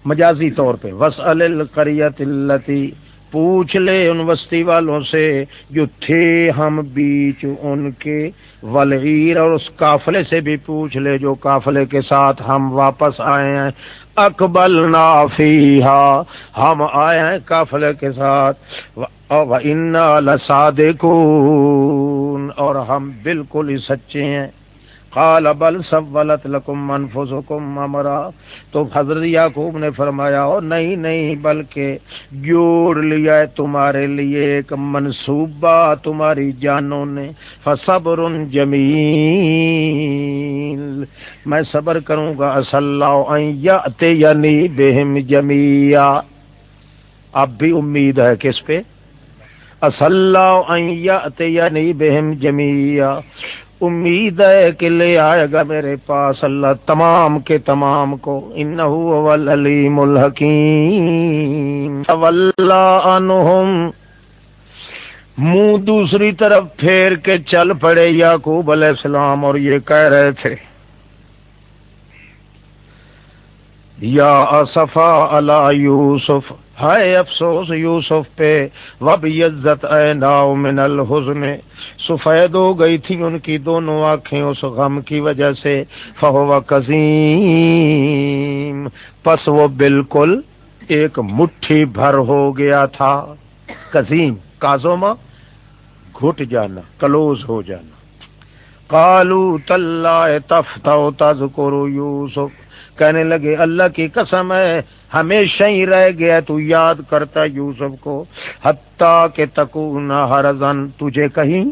Speaker 1: مجازی طور پہ۔ وس القریت التی پوچھ لے ان وسطی والوں سے جو تھے ہم بیچ ان کے۔ ولغیر اور اس قافلے سے بھی پوچھ لے جو قافلے کے ساتھ ہم واپس آئے ہیں۔ اکبل نافی ہم آئے ہیں قافلے کے ساتھ۔ لصادقون۔ اور ہم بالکل ہی سچے ہیں۔ قال بل سولت لکم انفسکم امرا۔ تو حضرت یعقوب نے فرمایا اور نہیں نہیں، بلکہ جوڑ لیا ہے تمہارے لیے ایک منصوبہ تمہاری جانوں نے۔ فصبر جمیل۔ میں صبر کروں گا، اصلاح یعنی بہم جمیا اب بھی امید ہے کس پہ؟ یعنی بہم جمیا امید ہے کہ لے آئے گا میرے پاس اللہ تمام کے تمام کو. انلیم الحکیم. عنہم. منہ دوسری طرف پھیر کے چل پڑے یعقوب علیہ السلام اور یہ کہہ رہے تھے، یا اصفا اللہ یوسف ہائے افسوس یوسف پہ وب عزت اے ناؤ من الحزن۔ سفید ہو گئی تھی ان کی دونوں آنکھیں اس غم کی وجہ سے، فہو کزیم پس وہ بالکل ایک مٹھی بھر ہو گیا تھا۔ کزیم کازوما گھٹ جانا، کلوز ہو جانا۔ کالو تلا تفتا تز کرو یوسف۔ کہنے لگے، اللہ کی قسم ہے، ہمیشہ ہی رہ گیا تو یاد کرتا یوسف کو، حتیٰ کہ تکو نہ تجھے کہیں۔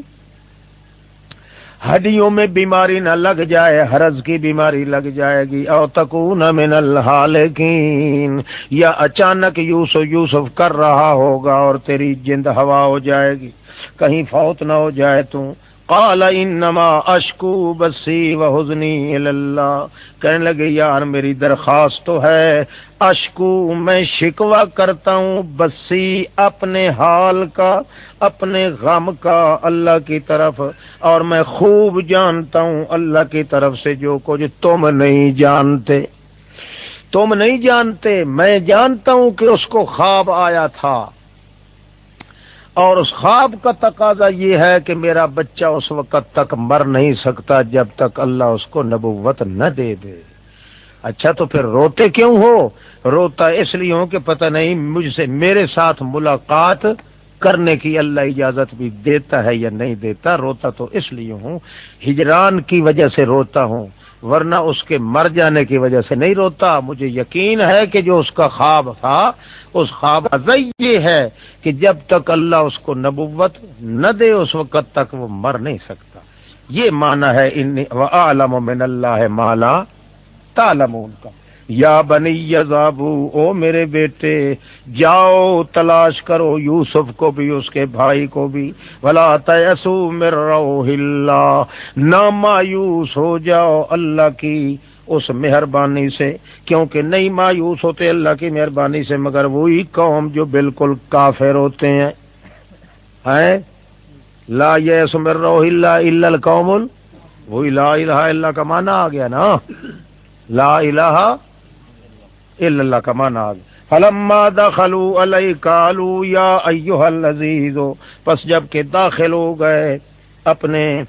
Speaker 1: ہڈیوں میں بیماری نہ لگ جائے، حرض کی بیماری لگ جائے گی۔ او تکون من الحالکین، یا اچانک یوسف یوسف کر رہا ہوگا اور تیری جند ہوا ہو جائے گی۔ کہیں فوت نہ ہو جائے تو۔ قال انما اشکو بسی و حزنی اللہ کہنے لگے، یار میری درخواست تو ہے۔ اشکو، میں شکوا کرتا ہوں بسی اپنے حال کا، اپنے غم کا اللہ کی طرف۔ اور میں خوب جانتا ہوں اللہ کی طرف سے جو کچھ تم نہیں جانتے۔ تم نہیں جانتے، میں جانتا ہوں کہ اس کو خواب آیا تھا۔ اور اس خواب کا تقاضا یہ ہے کہ میرا بچہ اس وقت تک مر نہیں سکتا جب تک اللہ اس کو نبوت نہ دے دے۔ اچھا تو پھر روتے کیوں ہو؟ روتا اس لیے ہوں کہ پتہ نہیں مجھ سے میرے ساتھ ملاقات کرنے کی اللہ اجازت بھی دیتا ہے یا نہیں دیتا۔ روتا تو اس لیے ہوں، ہجران کی وجہ سے روتا ہوں۔ ورنہ اس کے مر جانے کی وجہ سے نہیں روتا۔ مجھے یقین ہے کہ جو اس کا خواب تھا، اس خواب یہ ہے کہ جب تک اللہ اس کو نبوت نہ دے، اس وقت تک وہ مر نہیں سکتا۔ یہ مانا ہے ان عالم من اللہ مالا تالم ان کا۔ یا بنی یزابو او میرے بیٹے، جاؤ، تلاش کرو یوسف کو بھی، اس کے بھائی کو بھی۔ بلا تیسو مر اللہ نہ مایوس ہو جاؤ اللہ کی اس مہربانی سے، کیونکہ نہیں مایوس ہوتے اللہ کی مہربانی سے، مگر وہی قوم جو بالکل کافر ہوتے ہیں۔ لا یس مر اللہ القوم وہی لا الہ اللہ کا معنی آ گیا نا۔ لا الہ اللہ کا مانا فلما دخلوا علی کالو یا ایوہ العزیز پس جبکہ داخل ہو گئے اپنے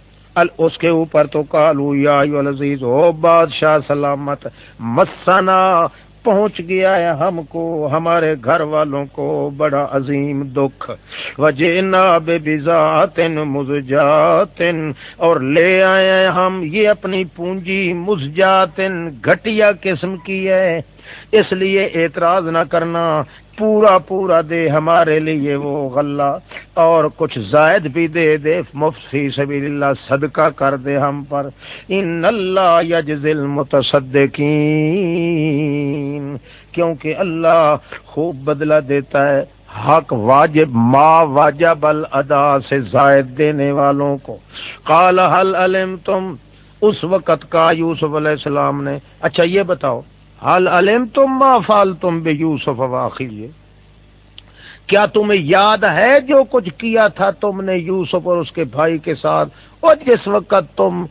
Speaker 1: اس کے اوپر تو کالو یا العزیز ہو بادشاہ سلامت مسنا پہنچ گیا ہے ہم کو، ہمارے گھر والوں کو بڑا عظیم دکھ۔ وجینا بے بزاتن مزجاتن اور لے آئے ہم، یہ اپنی پونجی مزجاتن گھٹیا قسم کی ہے۔ اس لیے اعتراض نہ کرنا، پورا پورا دے ہمارے لیے وہ غلہ۔ اور کچھ زائد بھی دے دے مفتی سبیل اللہ صدقہ کر دے ہم پر۔ ان اللہ یجزل متصدقین کیونکہ اللہ خوب بدلہ دیتا ہے، حق واجب، ما واجب الادا سے زائد دینے والوں کو۔ قال حل علم تم اس وقت کا یوسف علیہ السلام نے اچھا یہ بتاؤ حال علم تم ما فال تم بے یوسف واقعی کیا تمہیں یاد ہے جو کچھ کیا تھا تم نے یوسف اور اس کے بھائی کے ساتھ؟ اور جس وقت تم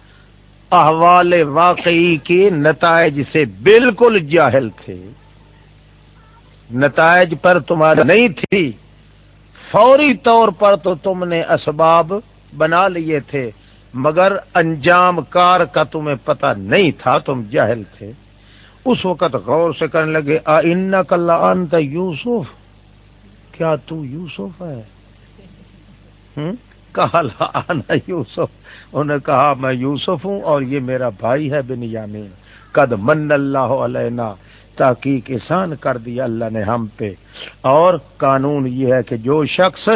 Speaker 1: احوال واقعی کے نتائج سے بالکل جاہل تھے، نتائج پر تمہارا نہیں تھی، فوری طور پر تو تم نے اسباب بنا لیے تھے، مگر انجام کار کا تمہیں پتہ نہیں تھا تم جاہل تھے۔ اس وقت غور سے کرنے لگے، آ کل انت یوسف؟ کیا تو یوسف ہے؟ کہا، لا یوسف۔ انہوں نے کہا، میں یوسف ہوں اور یہ میرا بھائی ہے بن یامین۔ قد من اللہ علینا، تحقیق احسان کر دیا اللہ نے ہم پہ۔ اور قانون یہ ہے کہ جو شخص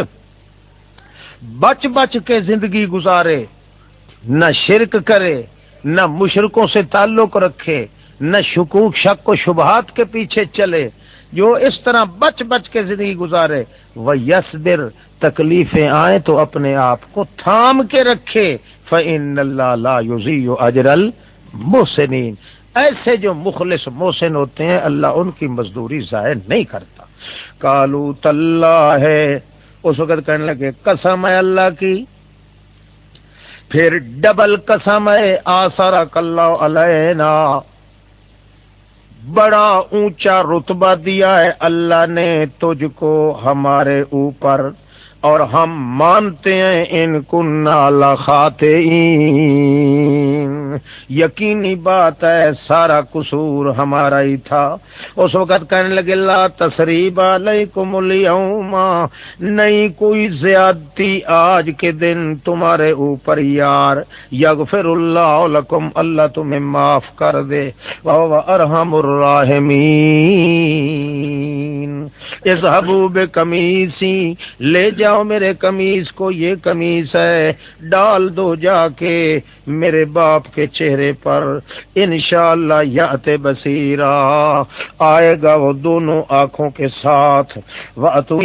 Speaker 1: بچ بچ کے زندگی گزارے، نہ شرک کرے، نہ مشرقوں سے تعلق رکھے نہ شکوک شک و شبہات کے پیچھے چلے، جو اس طرح بچ بچ کے زندگی گزارے وہ یس تکلیفیں آئیں تو اپنے آپ کو تھام کے رکھے۔ فن اللہ یوزی اجرل محسنین ایسے جو مخلص محسن ہوتے ہیں، اللہ ان کی مزدوری ضائع نہیں کرتا۔ کالو طلّہ ہے اس وقت کہنے لگے، قسم ہے اللہ کی۔ پھر ڈبل قسم ہے آسارا کلّہ علینا۔ بڑا اونچا رتبہ دیا ہے۔ اللہ نے تجھ کو ہمارے اوپر، اور ہم مانتے ہیں ان کنہ خاتے یقینی بات ہے، سارا قصور ہمارا ہی تھا۔ اس وقت کہنے لگے، لا تصریب علیکم اليوم نہیں کوئی زیادتی آج کے دن تمہارے اوپر یار۔ یغفر اللہ لکم، اللہ تمہیں معاف کر دے۔ ارحم الراحمین۔ حبوب کمیسی لے جاؤ میرے کمیز کو، یہ کمیز ہے، ڈال دو جا کے میرے باپ کے چہرے پر، انشاءاللہ یات بصیرا. آئے گا وہ دونوں آنکھوں کے ساتھ. وَأَتُوْ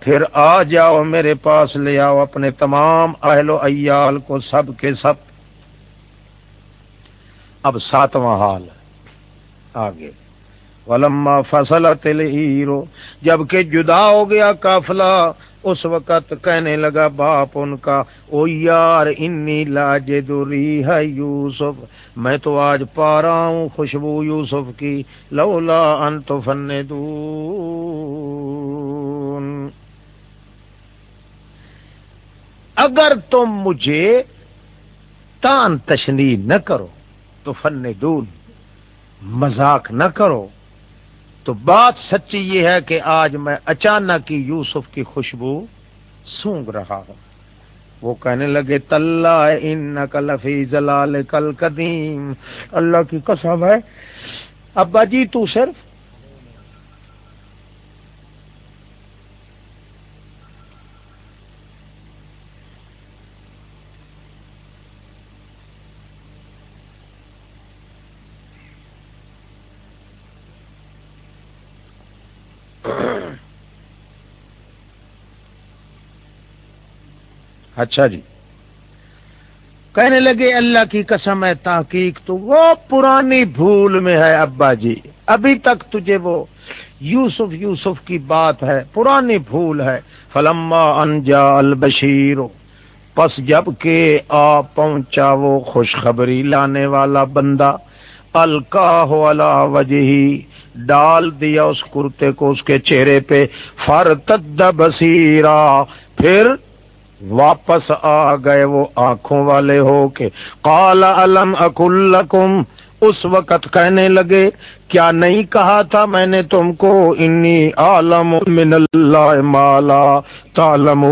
Speaker 1: پھر آ جاؤ میرے پاس، لے آؤ اپنے تمام اہل و ایال کو سب کے سب. اب ساتواں حال، آگے. ولما فصل تل ہیرو جبکہ جدا ہو گیا کافلا اس وقت کہنے لگا باپ ان کا، او یار، انی لاج دوری ہے یوسف، میں تو آج پا رہا ہوں خوشبو یوسف کی، لولا ان تو فن اگر تم مجھے تان تشنی نہ کرو تو فن دون مذاق نہ کرو تو بات سچی یہ ہے کہ آج میں اچانک ہی یوسف کی خوشبو سونگ رہا ہوں۔ وہ کہنے لگے، تلا ان کلفی زلال کل قدیم اللہ کی قسم ہے، ابا جی تو صرف اچھا جی۔ کہنے لگے، اللہ کی قسم ہے، تحقیق تو وہ پرانی بھول میں ہے، ابا جی۔ ابھی تک تجھے وہ یوسف یوسف کی بات ہے، پرانی بھول ہے۔ فلما انجا البشیر۔ پس جبکہ آ پہنچا وہ خوشخبری لانے والا بندہ الکا وجہ ڈال دیا اس کرتے کو اس کے چہرے پہ، فرتد بصیرا۔ پھر واپس آ گئے وہ آنکھوں والے ہو کے۔ کال علم اکلکم اس وقت کہنے لگے، کیا نہیں کہا تھا میں نے تم کو؟ انی عالم من اللہ مالا تالم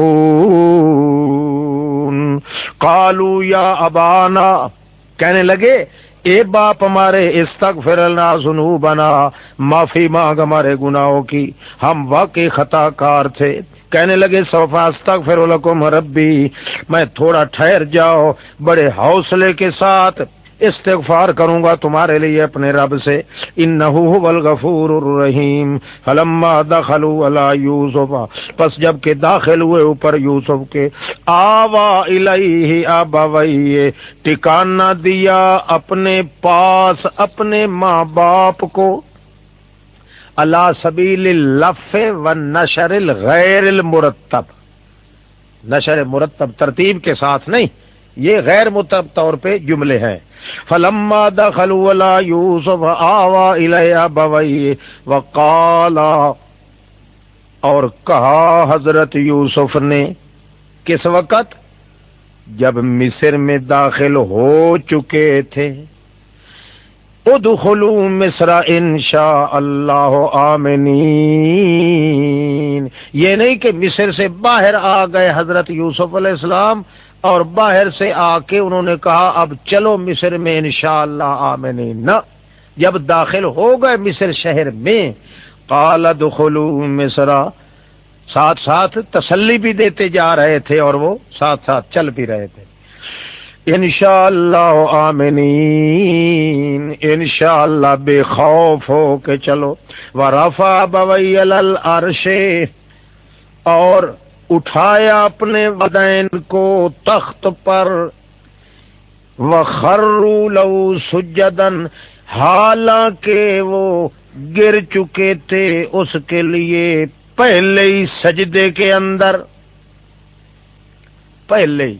Speaker 1: کالو یا ابانا۔ کہنے لگے، اے باپ ہمارے اس تک فرلنا سنو بنا معافی مانگ ہمارے گناہوں کی۔ ہم واقعی خطا کار تھے۔ کہنے لگے تک پھر ربی، میں تھوڑا ٹھہر جاؤ بڑے حوصلے کے ساتھ استغفار کروں گا تمہارے لیے اپنے رب سے۔ ان الغفور الرحیم۔ فلما دخلوا علی یوسف۔ پس جبکہ داخل ہوئے اوپر یوسف کے آوا الیہ ابوی ٹکانہ دیا اپنے پاس اپنے ماں باپ کو۔ اللہ سبیل لف و نشر الغیر المرتب نشر مرتب ترتیب کے ساتھ نہیں، یہ غیر مرتب طور پہ جملے ہیں۔ فلما دخلوا یوسف آوا الیہ بوئی وقالا اور کہا حضرت یوسف نے، کس وقت؟ جب مصر میں داخل ہو چکے تھے۔ ادخلوا مصر انشاء اللہ آمنین۔ یہ نہیں کہ مصر سے باہر آ گئے حضرت یوسف علیہ السلام اور باہر سے آ کے انہوں نے کہا، اب چلو مصر میں انشاءاللہ آمنین۔ نہ، جب داخل ہو گئے مصر شہر میں، قال ادخلوا مصر۔ ساتھ ساتھ تسلی بھی دیتے جا رہے تھے اور وہ ساتھ ساتھ چل بھی رہے تھے۔ انشاء اللہ آمنین ان شاء اللہ بے خوف ہو کے چلو۔ و رفا بوئی العرش، اور اٹھایا اپنے ودین کو تخت پر۔ وہ خرو لو سجدن حالانکہ وہ گر چکے تھے اس کے لیے پہلے ہی سجدے کے اندر۔ پہلے ہی۔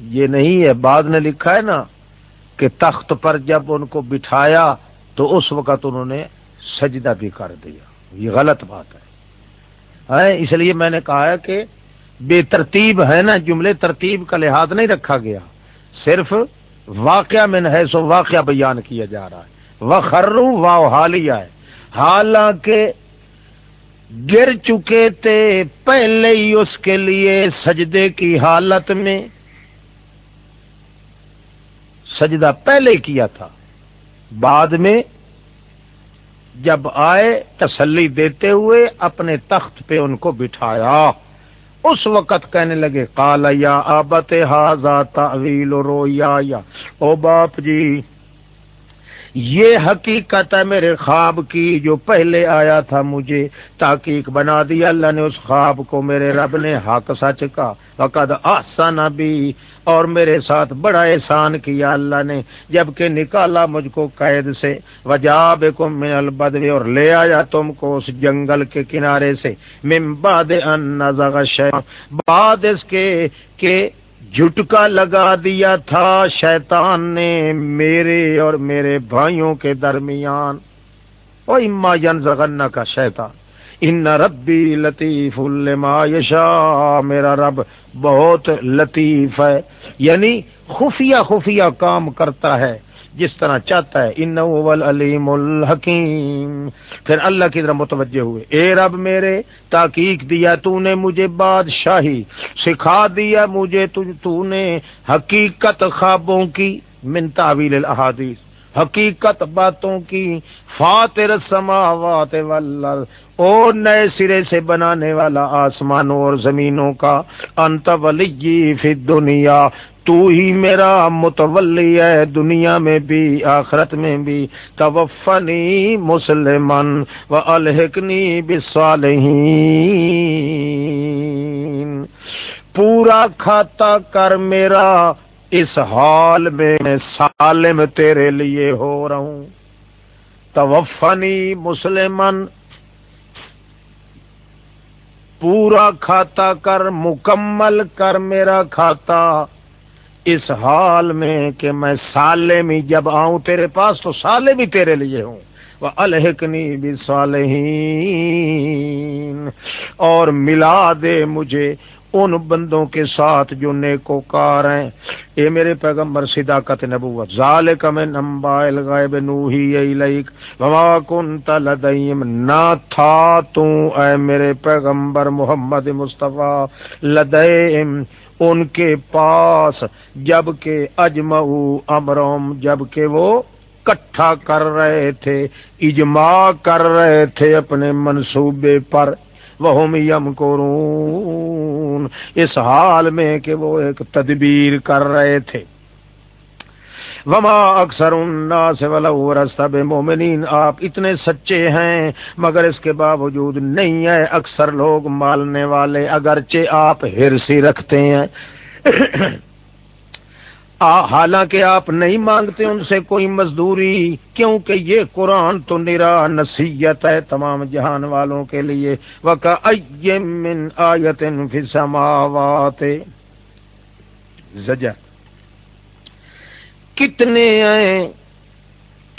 Speaker 1: یہ نہیں ہے، بعد نے لکھا ہے نا کہ تخت پر جب ان کو بٹھایا تو اس وقت انہوں نے سجدہ بھی کر دیا۔ یہ غلط بات ہے۔ ہاں، اس لیے میں نے کہا ہے کہ بے ترتیب ہے نا، جملے ترتیب کا لحاظ نہیں رکھا گیا۔ صرف واقعہ میں ہے، سو واقعہ بیان کیا جا رہا ہے۔ وہ خرو واؤ حالیہ ہے۔ حالانکہ گر چکے تھے پہلے ہی اس کے لیے سجدے کی حالت میں۔ سجدہ پہلے کیا تھا۔ بعد میں جب آئے تسلی دیتے ہوئے اپنے تخت پہ ان کو بٹھایا۔ اس وقت کہنے لگے کالا یا آبت ہاضا تعویل رو یا او باپ جی یہ حقیقت ہے میرے خواب کی، جو پہلے آیا تھا مجھے تاکہ بنا دیا اللہ نے اس خواب کو میرے رب نے حق سچ کا وقد آسان بھی اور میرے ساتھ بڑا احسان کیا اللہ نے جبکہ نکالا مجھ کو قید سے۔ وجاب کو من البدوی اور لے آیا تم کو اس جنگل کے کنارے سے۔ من بعد ان بعد اس کے کہ جھٹکا لگا دیا تھا شیطان نے میرے اور میرے بھائیوں کے درمیان۔ او اما ین کا شیطان ان ربی لطیف الما یشا میرا رب بہت لطیف ہے۔ یعنی خفیہ خفیہ کام کرتا ہے، جس طرح چاہتا ہے۔ ان علیم الحکیم۔ پھر اللہ کی طرح متوجہ ہوئے۔ اے رب میرے تاکیق دیا تو نے مجھے بادشاہی، سکھا دیا مجھے تو نے حقیقت خوابوں کی۔ من تعویل الحادیث حقیقت باتوں کی۔ فاتر السماوات والارض۔ اور نئے سرے سے بنانے والا آسمانوں اور زمینوں کا انت ولی فی دنیا تو ہی میرا متولی ہے دنیا میں بھی، آخرت میں بھی۔ توفنی مسلمن و الحکنی بسالحین پورا کھاتا کر میرا، اس حال میں سالم تیرے لیے ہو رہا ہوں۔ توفنی مسلمن پورا کھاتا کر، مکمل کر میرا کھاتا۔ اس حال میں کہ میں سالے میں جب آؤں تیرے پاس تو سالے بھی تیرے لیے ہوں۔ وہ الحکنی بھی صالحین اور ملا دے مجھے ان بندوں کے ساتھ جو نیکو کار ہیں۔ اے میرے پیغمبر، صداقت نبوت۔ ذالک من انباء الغیب نوحی الیک۔ وما کنت لدیم۔ نہ تھا تو اے میرے پیغمبر محمد مصطفی، لدیم ان کے پاس، جبکہ اجمعو امروم جبکہ وہ کٹھا کر رہے تھے، اجماع کر رہے تھے اپنے منصوبے پر۔ وہ یم کرون اس حال میں کہ وہ ایک تدبیر کر رہے تھے۔ وما اکثر الناس ولو رسب مومنین آپ اتنے سچے ہیں، مگر اس کے باوجود نہیں ہے اکثر لوگ مالنے والے، اگرچہ آپ ہرسی رکھتے ہیں۔ حالانکہ آپ نہیں مانگتے ان سے کوئی مزدوری، کیونکہ یہ قرآن تو نرا نصیحت ہے تمام جہان والوں کے لیے۔ وکا من آیت فی سماوات زجر۔ کتنے ہیں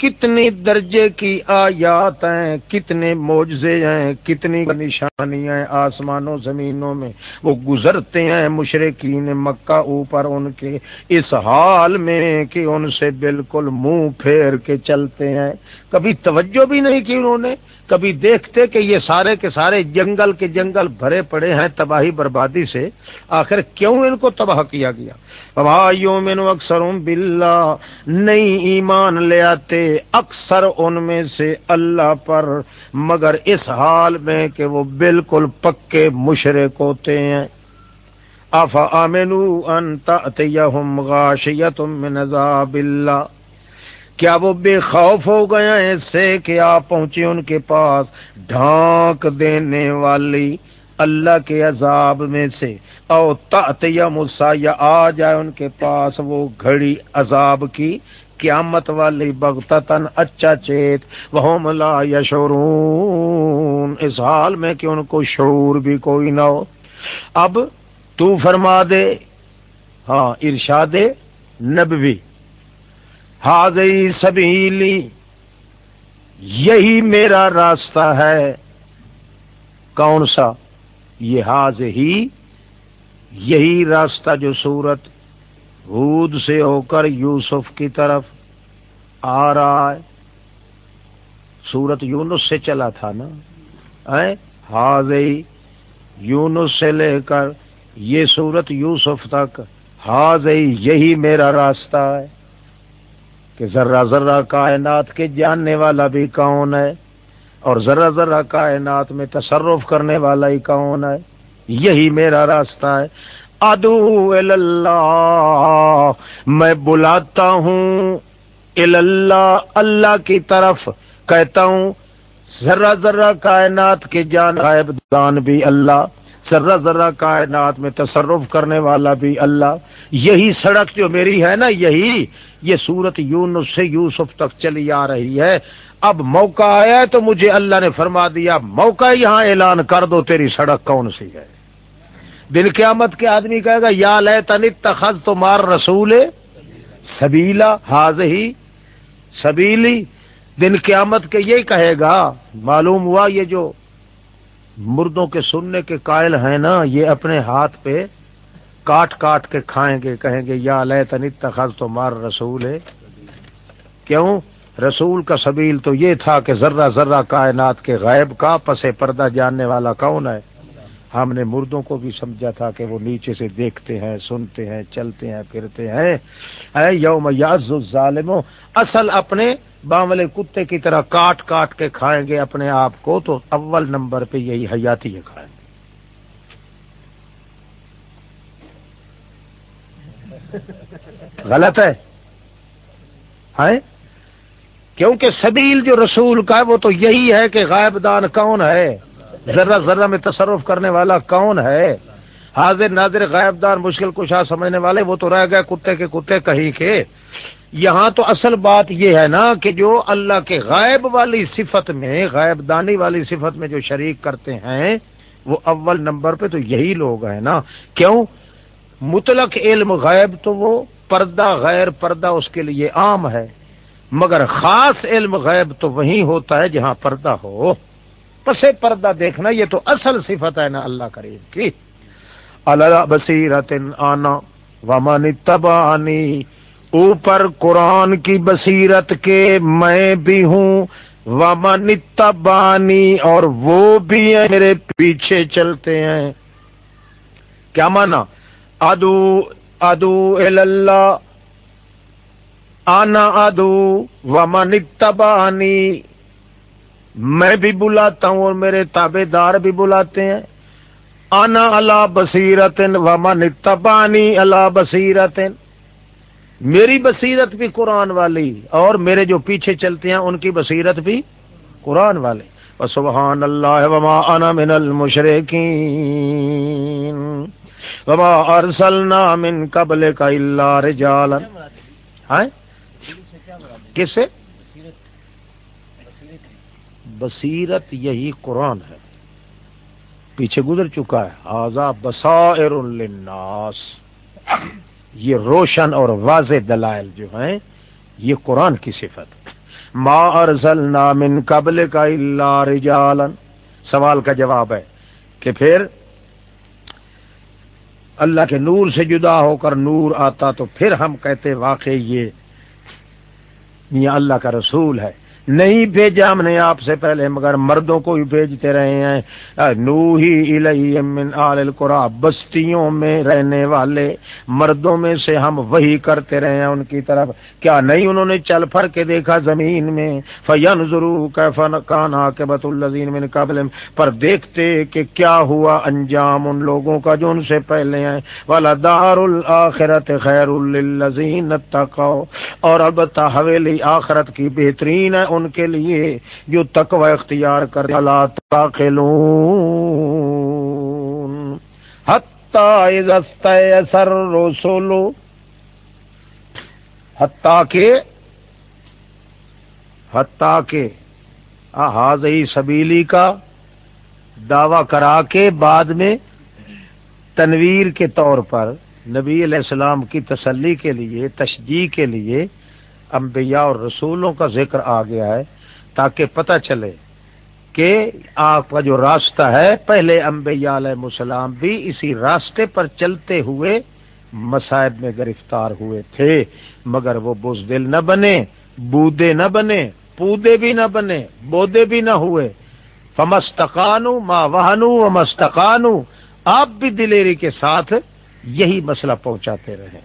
Speaker 1: کتنی درجے کی آیات ہیں، کتنے معجزے ہیں، کتنی نشانیاں ہیں آسمانوں، زمینوں میں۔ وہ گزرتے ہیں مشرقین مکہ اوپر ان کے۔ اس حال میں کہ ان سے بالکل منہ پھیر کے چلتے ہیں۔ کبھی توجہ بھی نہیں کی انہوں نے۔ کبھی دیکھتے کہ یہ سارے کے سارے جنگل کے جنگل بھرے پڑے ہیں تباہی بربادی سے، آخر کیوں ان کو تباہ کیا گیا؟ بھائیوں میں اکثر بلا نہیں ایمان لے آتے اکثر ان میں سے اللہ پر، مگر اس حال میں کہ وہ بالکل پکے مشرق ہوتے ہیں۔ افا امنو ان تأتيهم من عذاب الله؟ کیا وہ بے خوف ہو گیا اس سے کہ آپ پہنچے ان کے پاس ڈھانک دینے والی اللہ کے عذاب میں سے؟ او یا مسا یا آ جائے ان کے پاس وہ گھڑی عذاب کی قیامت والی بغتتن اچھا چیت۔ وہ ملا یشورون اس حال میں کہ ان کو شعور بھی کوئی نہ ہو۔ اب تو فرما دے ہاں ارشاد نبوی۔ حاضی سبیلی، یہی میرا راستہ ہے۔ کون سا؟ یہ حاض ہی یہی راستہ جو سورت ہود سے ہو کر یوسف کی طرف آ رہا ہے۔ سورت یونس سے چلا تھا نا؟ حاض یونس سے لے کر یہ سورت یوسف تک حاض یہی میرا راستہ ہے۔ کہ ذرہ ذرہ کائنات کے جاننے والا بھی کون ہے اور ذرہ ذرہ کائنات میں تصرف کرنے والا ہی کون ہے؟ یہی میرا راستہ ہے۔ ادو اللہ میں بلاتا ہوں اللہ اللہ کی طرف کہتا ہوں۔ ذرہ ذرہ کائنات کے جان غائب دان بھی اللہ۔ ذرہ ذرہ کائنات میں تصرف کرنے والا بھی اللہ۔ یہی سڑک جو میری ہے نا، یہی، یہ سورت یونس سے یوسف تک چلی آ رہی ہے۔ اب موقع آیا تو مجھے اللہ نے فرما دیا، موقع یہاں اعلان کر دو تیری سڑک کون سی ہے۔ دن قیامت کے آدمی کہے گا، یا لے تنت تخذ تو مار رسول سبیلا حاض ہی سبیلی۔ دن قیامت کے یہ کہے گا، معلوم ہوا یہ جو مردوں کے سننے کے قائل ہیں نا، یہ اپنے ہاتھ پہ کاٹ کاٹ کے کھائیں گے، کہیں گے، یا لے تنت تخذ تو مار رسول ہے کیوں؟ رسول کا سبیل تو یہ تھا کہ ذرہ ذرہ کائنات کے غیب کا پس پردہ جاننے والا کون ہے؟ ہم نے مردوں کو بھی سمجھا تھا کہ وہ نیچے سے دیکھتے ہیں، سنتے ہیں، چلتے ہیں، پھرتے ہیں۔ اے یوم یاز ظالم اصل اپنے باملے کتے کی طرح کاٹ کاٹ کے کھائیں گے اپنے آپ کو تو اول نمبر پہ یہی حیاتی ہے۔ کھائیں گے غلط ہے۔ کیونکہ سبیل جو رسول کا ہے وہ تو یہی ہے کہ غائب دان کون ہے؟ ذرہ ذرہ میں تصرف کرنے والا کون ہے؟ حاضر ناظر غائب دان مشکل کشا سمجھنے والے وہ تو رہ گئے کتے کے کتے کہیں کے۔ یہاں تو اصل بات یہ ہے نا کہ جو اللہ کے غائب والی صفت میں غائب دانی والی صفت میں جو شریک کرتے ہیں، وہ اول نمبر پہ تو یہی لوگ ہیں نا۔ کیوں؟ مطلق علم غائب تو وہ پردہ غیر پردہ اس کے لیے عام ہے، مگر خاص علم غیب تو وہی ہوتا ہے جہاں پردہ ہو۔ پسے پردہ دیکھنا یہ تو اصل صفت ہے نا اللہ کریم کی۔ اللہ بصیرت آنا ومن تبانی اوپر قرآن کی بصیرت کے میں بھی ہوں۔ ومن تبانی اور وہ بھی ہیں میرے پیچھے چلتے ہیں۔ کیا مانا؟ ادو ادو اللہ آنا ادو، ومن تبانی میں بھی بلاتا ہوں اور میرے تابے دار بھی بلاتے ہیں۔ آنا اللہ بصیرت ومن تبانی اللہ بصیرت میری بصیرت بھی قرآن والی، اور میرے جو پیچھے چلتے ہیں ان کی بصیرت بھی قرآن والے سبحان اللہ وما انا من المشرقین وما ارسلنا من قبل کا اللہ رجالا. ہاں کس سے؟ بصیرت یہی قرآن ہے۔ پیچھے گزر چکا ہے۔ آزا بسائر للناس۔ یہ روشن اور واضح دلائل جو ہیں، یہ قرآن کی صفت۔ ما ارسلنا من قبل کا اللہ رجالا۔ سوال کا جواب ہے کہ پھر اللہ کے نور سے جدا ہو کر نور آتا تو پھر ہم کہتے واقعی یہ اللہ کا رسول ہے۔ نہیں بھیجا ہم نے آپ سے پہلے، مگر مردوں کو ہی بھیجتے رہے ہیں۔ نو ہی من آل القرا، بستیوں میں رہنے والے مردوں میں سے ہم وہی کرتے رہے ہیں۔ ان کی طرف کیا نہیں انہوں نے چل پھر کے دیکھا زمین میں؟ فین ضرور کانا کے بت الزین من قبل پر دیکھتے کہ کیا ہوا انجام ان لوگوں کا جو ان سے پہلے ہیں۔ والا دار الآخرت خیر الزین اور البتہ حویلی آخرت کی بہترین ہے۔ ان کے لیے جو تقوی اختیار کر سر رسولو حتیٰ کے حتیٰ کے حاضی سبیلی کا دعوی کرا کے بعد میں تنویر کے طور پر نبی علیہ السلام کی تسلی کے لیے تشجیح کے لیے انبیاء اور رسولوں کا ذکر آ گیا ہے تاکہ پتہ چلے کہ آپ کا جو راستہ ہے، پہلے انبیاء علیہ السلام بھی اسی راستے پر چلتے ہوئے مسائب میں گرفتار ہوئے تھے، مگر وہ بزدل نہ بنے، بودے نہ بنے، پودے بھی نہ بنے، بودے بھی نہ ہوئے۔ فمستقانو ما وہنو و مستقانو آپ بھی دلیری کے ساتھ یہی مسئلہ پہنچاتے رہے۔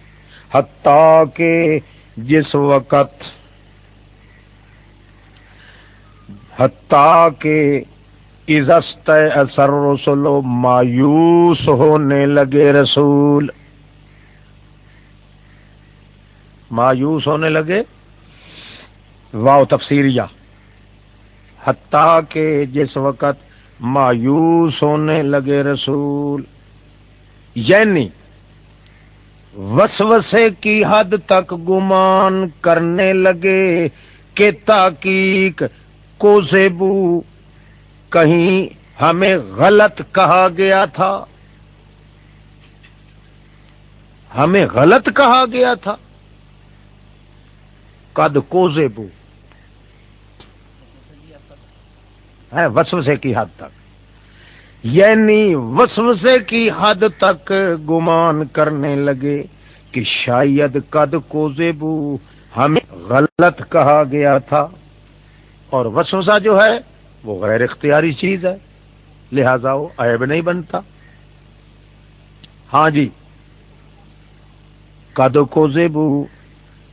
Speaker 1: حتیٰ کہ جس وقت حتیٰ کہ عزت اثر رسول مایوس ہونے لگے رسول۔ مایوس ہونے لگے؟ واؤ تفسیریہ۔ حتیٰ کہ جس وقت مایوس ہونے لگے رسول۔ یعنی وسوسے کی حد تک گمان کرنے لگے کہ تاکیق کو زیبو کہیں ہمیں غلط کہا گیا تھا۔ ہمیں غلط کہا گیا تھا۔ قد کو زیبو ہے، وسوسے کی حد تک۔ یعنی وسوسے کی حد تک گمان کرنے لگے کہ شاید قد کو زیبو ہمیں غلط کہا گیا تھا۔ اور وسوسہ جو ہے وہ غیر اختیاری چیز ہے، لہذا وہ عیب نہیں بنتا۔ ہاں جی قد کو زیبو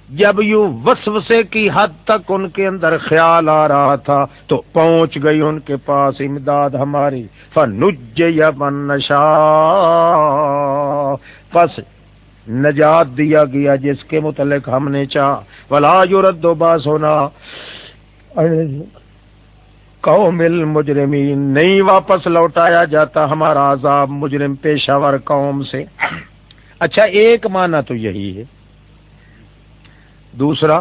Speaker 1: جب یوں وسوسے کی حد تک ان کے اندر خیال آ رہا تھا تو پہنچ گئی ان کے پاس امداد ہماری۔ فنج یا نشا پس نجات دیا گیا جس کے متعلق ہم نے چاہ ولا رد و باس ہونا قوم المجرمین نہیں واپس لوٹایا جاتا ہمارا عذاب مجرم پیشہ ور قوم سے۔ اچھا ایک معنی تو یہی ہے۔ دوسرا،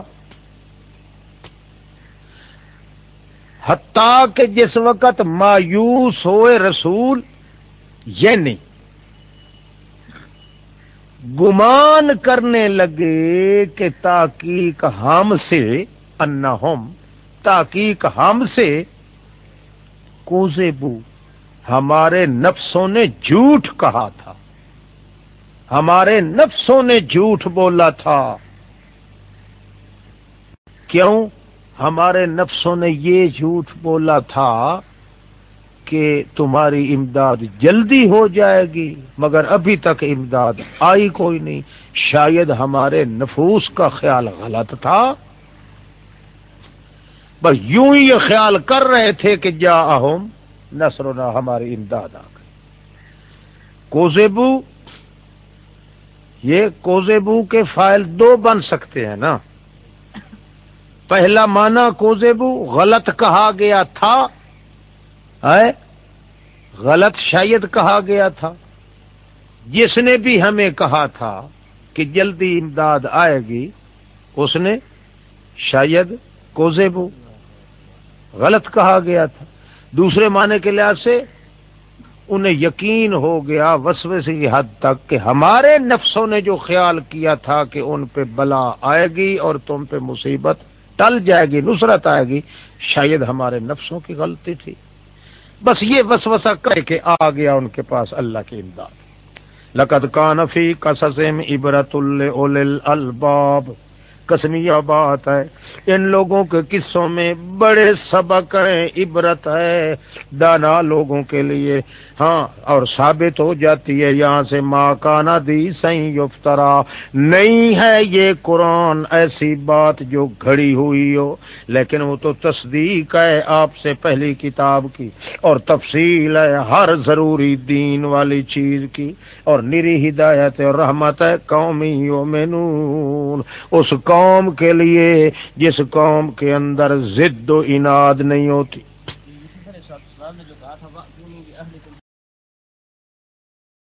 Speaker 1: حتیٰ کہ جس وقت مایوس ہوئے رسول یعنی گمان کرنے لگے کہ تاکیق ہم سے انا ہم تاکیق ہم سے، کوزے بو، ہمارے نفسوں نے جھوٹ کہا تھا۔ ہمارے نفسوں نے جھوٹ بولا تھا۔ کیوں ہمارے نفسوں نے یہ جھوٹ بولا تھا کہ تمہاری امداد جلدی ہو جائے گی، مگر ابھی تک امداد آئی کوئی نہیں۔ شاید ہمارے نفوس کا خیال غلط تھا۔ بس یوں ہی یہ خیال کر رہے تھے کہ جا اہم نسر نہ ہماری امداد آ گئی۔ کوزیبو، یہ کوزیبو کے فائل دو بن سکتے ہیں نا۔ پہلا مانا کوزیبو غلط کہا گیا تھا۔ غلط شاید کہا گیا تھا۔ جس نے بھی ہمیں کہا تھا کہ جلدی امداد آئے گی، اس نے شاید کوزیبو غلط کہا گیا تھا۔ دوسرے معنی کے لحاظ سے، انہیں یقین ہو گیا وسوے سے حد تک کہ ہمارے نفسوں نے جو خیال کیا تھا کہ ان پہ بلا آئے گی اور تم پہ مصیبت ٹل جائے گی، نصرت آئے گی۔ شاید ہمارے نفسوں کی غلطی تھی۔ بس یہ وسوسہ کر کے آ گیا ان کے پاس اللہ کی امداد۔ لقد کانفی قصصم عبرت الباب کسمیا بات ہے۔ ان لوگوں کے قصوں میں بڑے سبق ہیں، عبرت ہے۔ دانا لوگوں کے لیے۔ ہاں اور ثابت ہو جاتی ہے، یہاں سے ماں کانا دی سی یفترا۔ نہیں ہے یہ قرآن ایسی بات جو گھڑی ہوئی ہو، لیکن وہ تو تصدیق ہے آپ سے پہلی کتاب کی۔ اور تفصیل ہے ہر ضروری دین والی چیز کی۔ اور نری ہدایت اور رحمت ہے قومی یومنون۔ اس قوم قوم کے لیے جس قوم کے اندر ضد و اناد نہیں ہوتی۔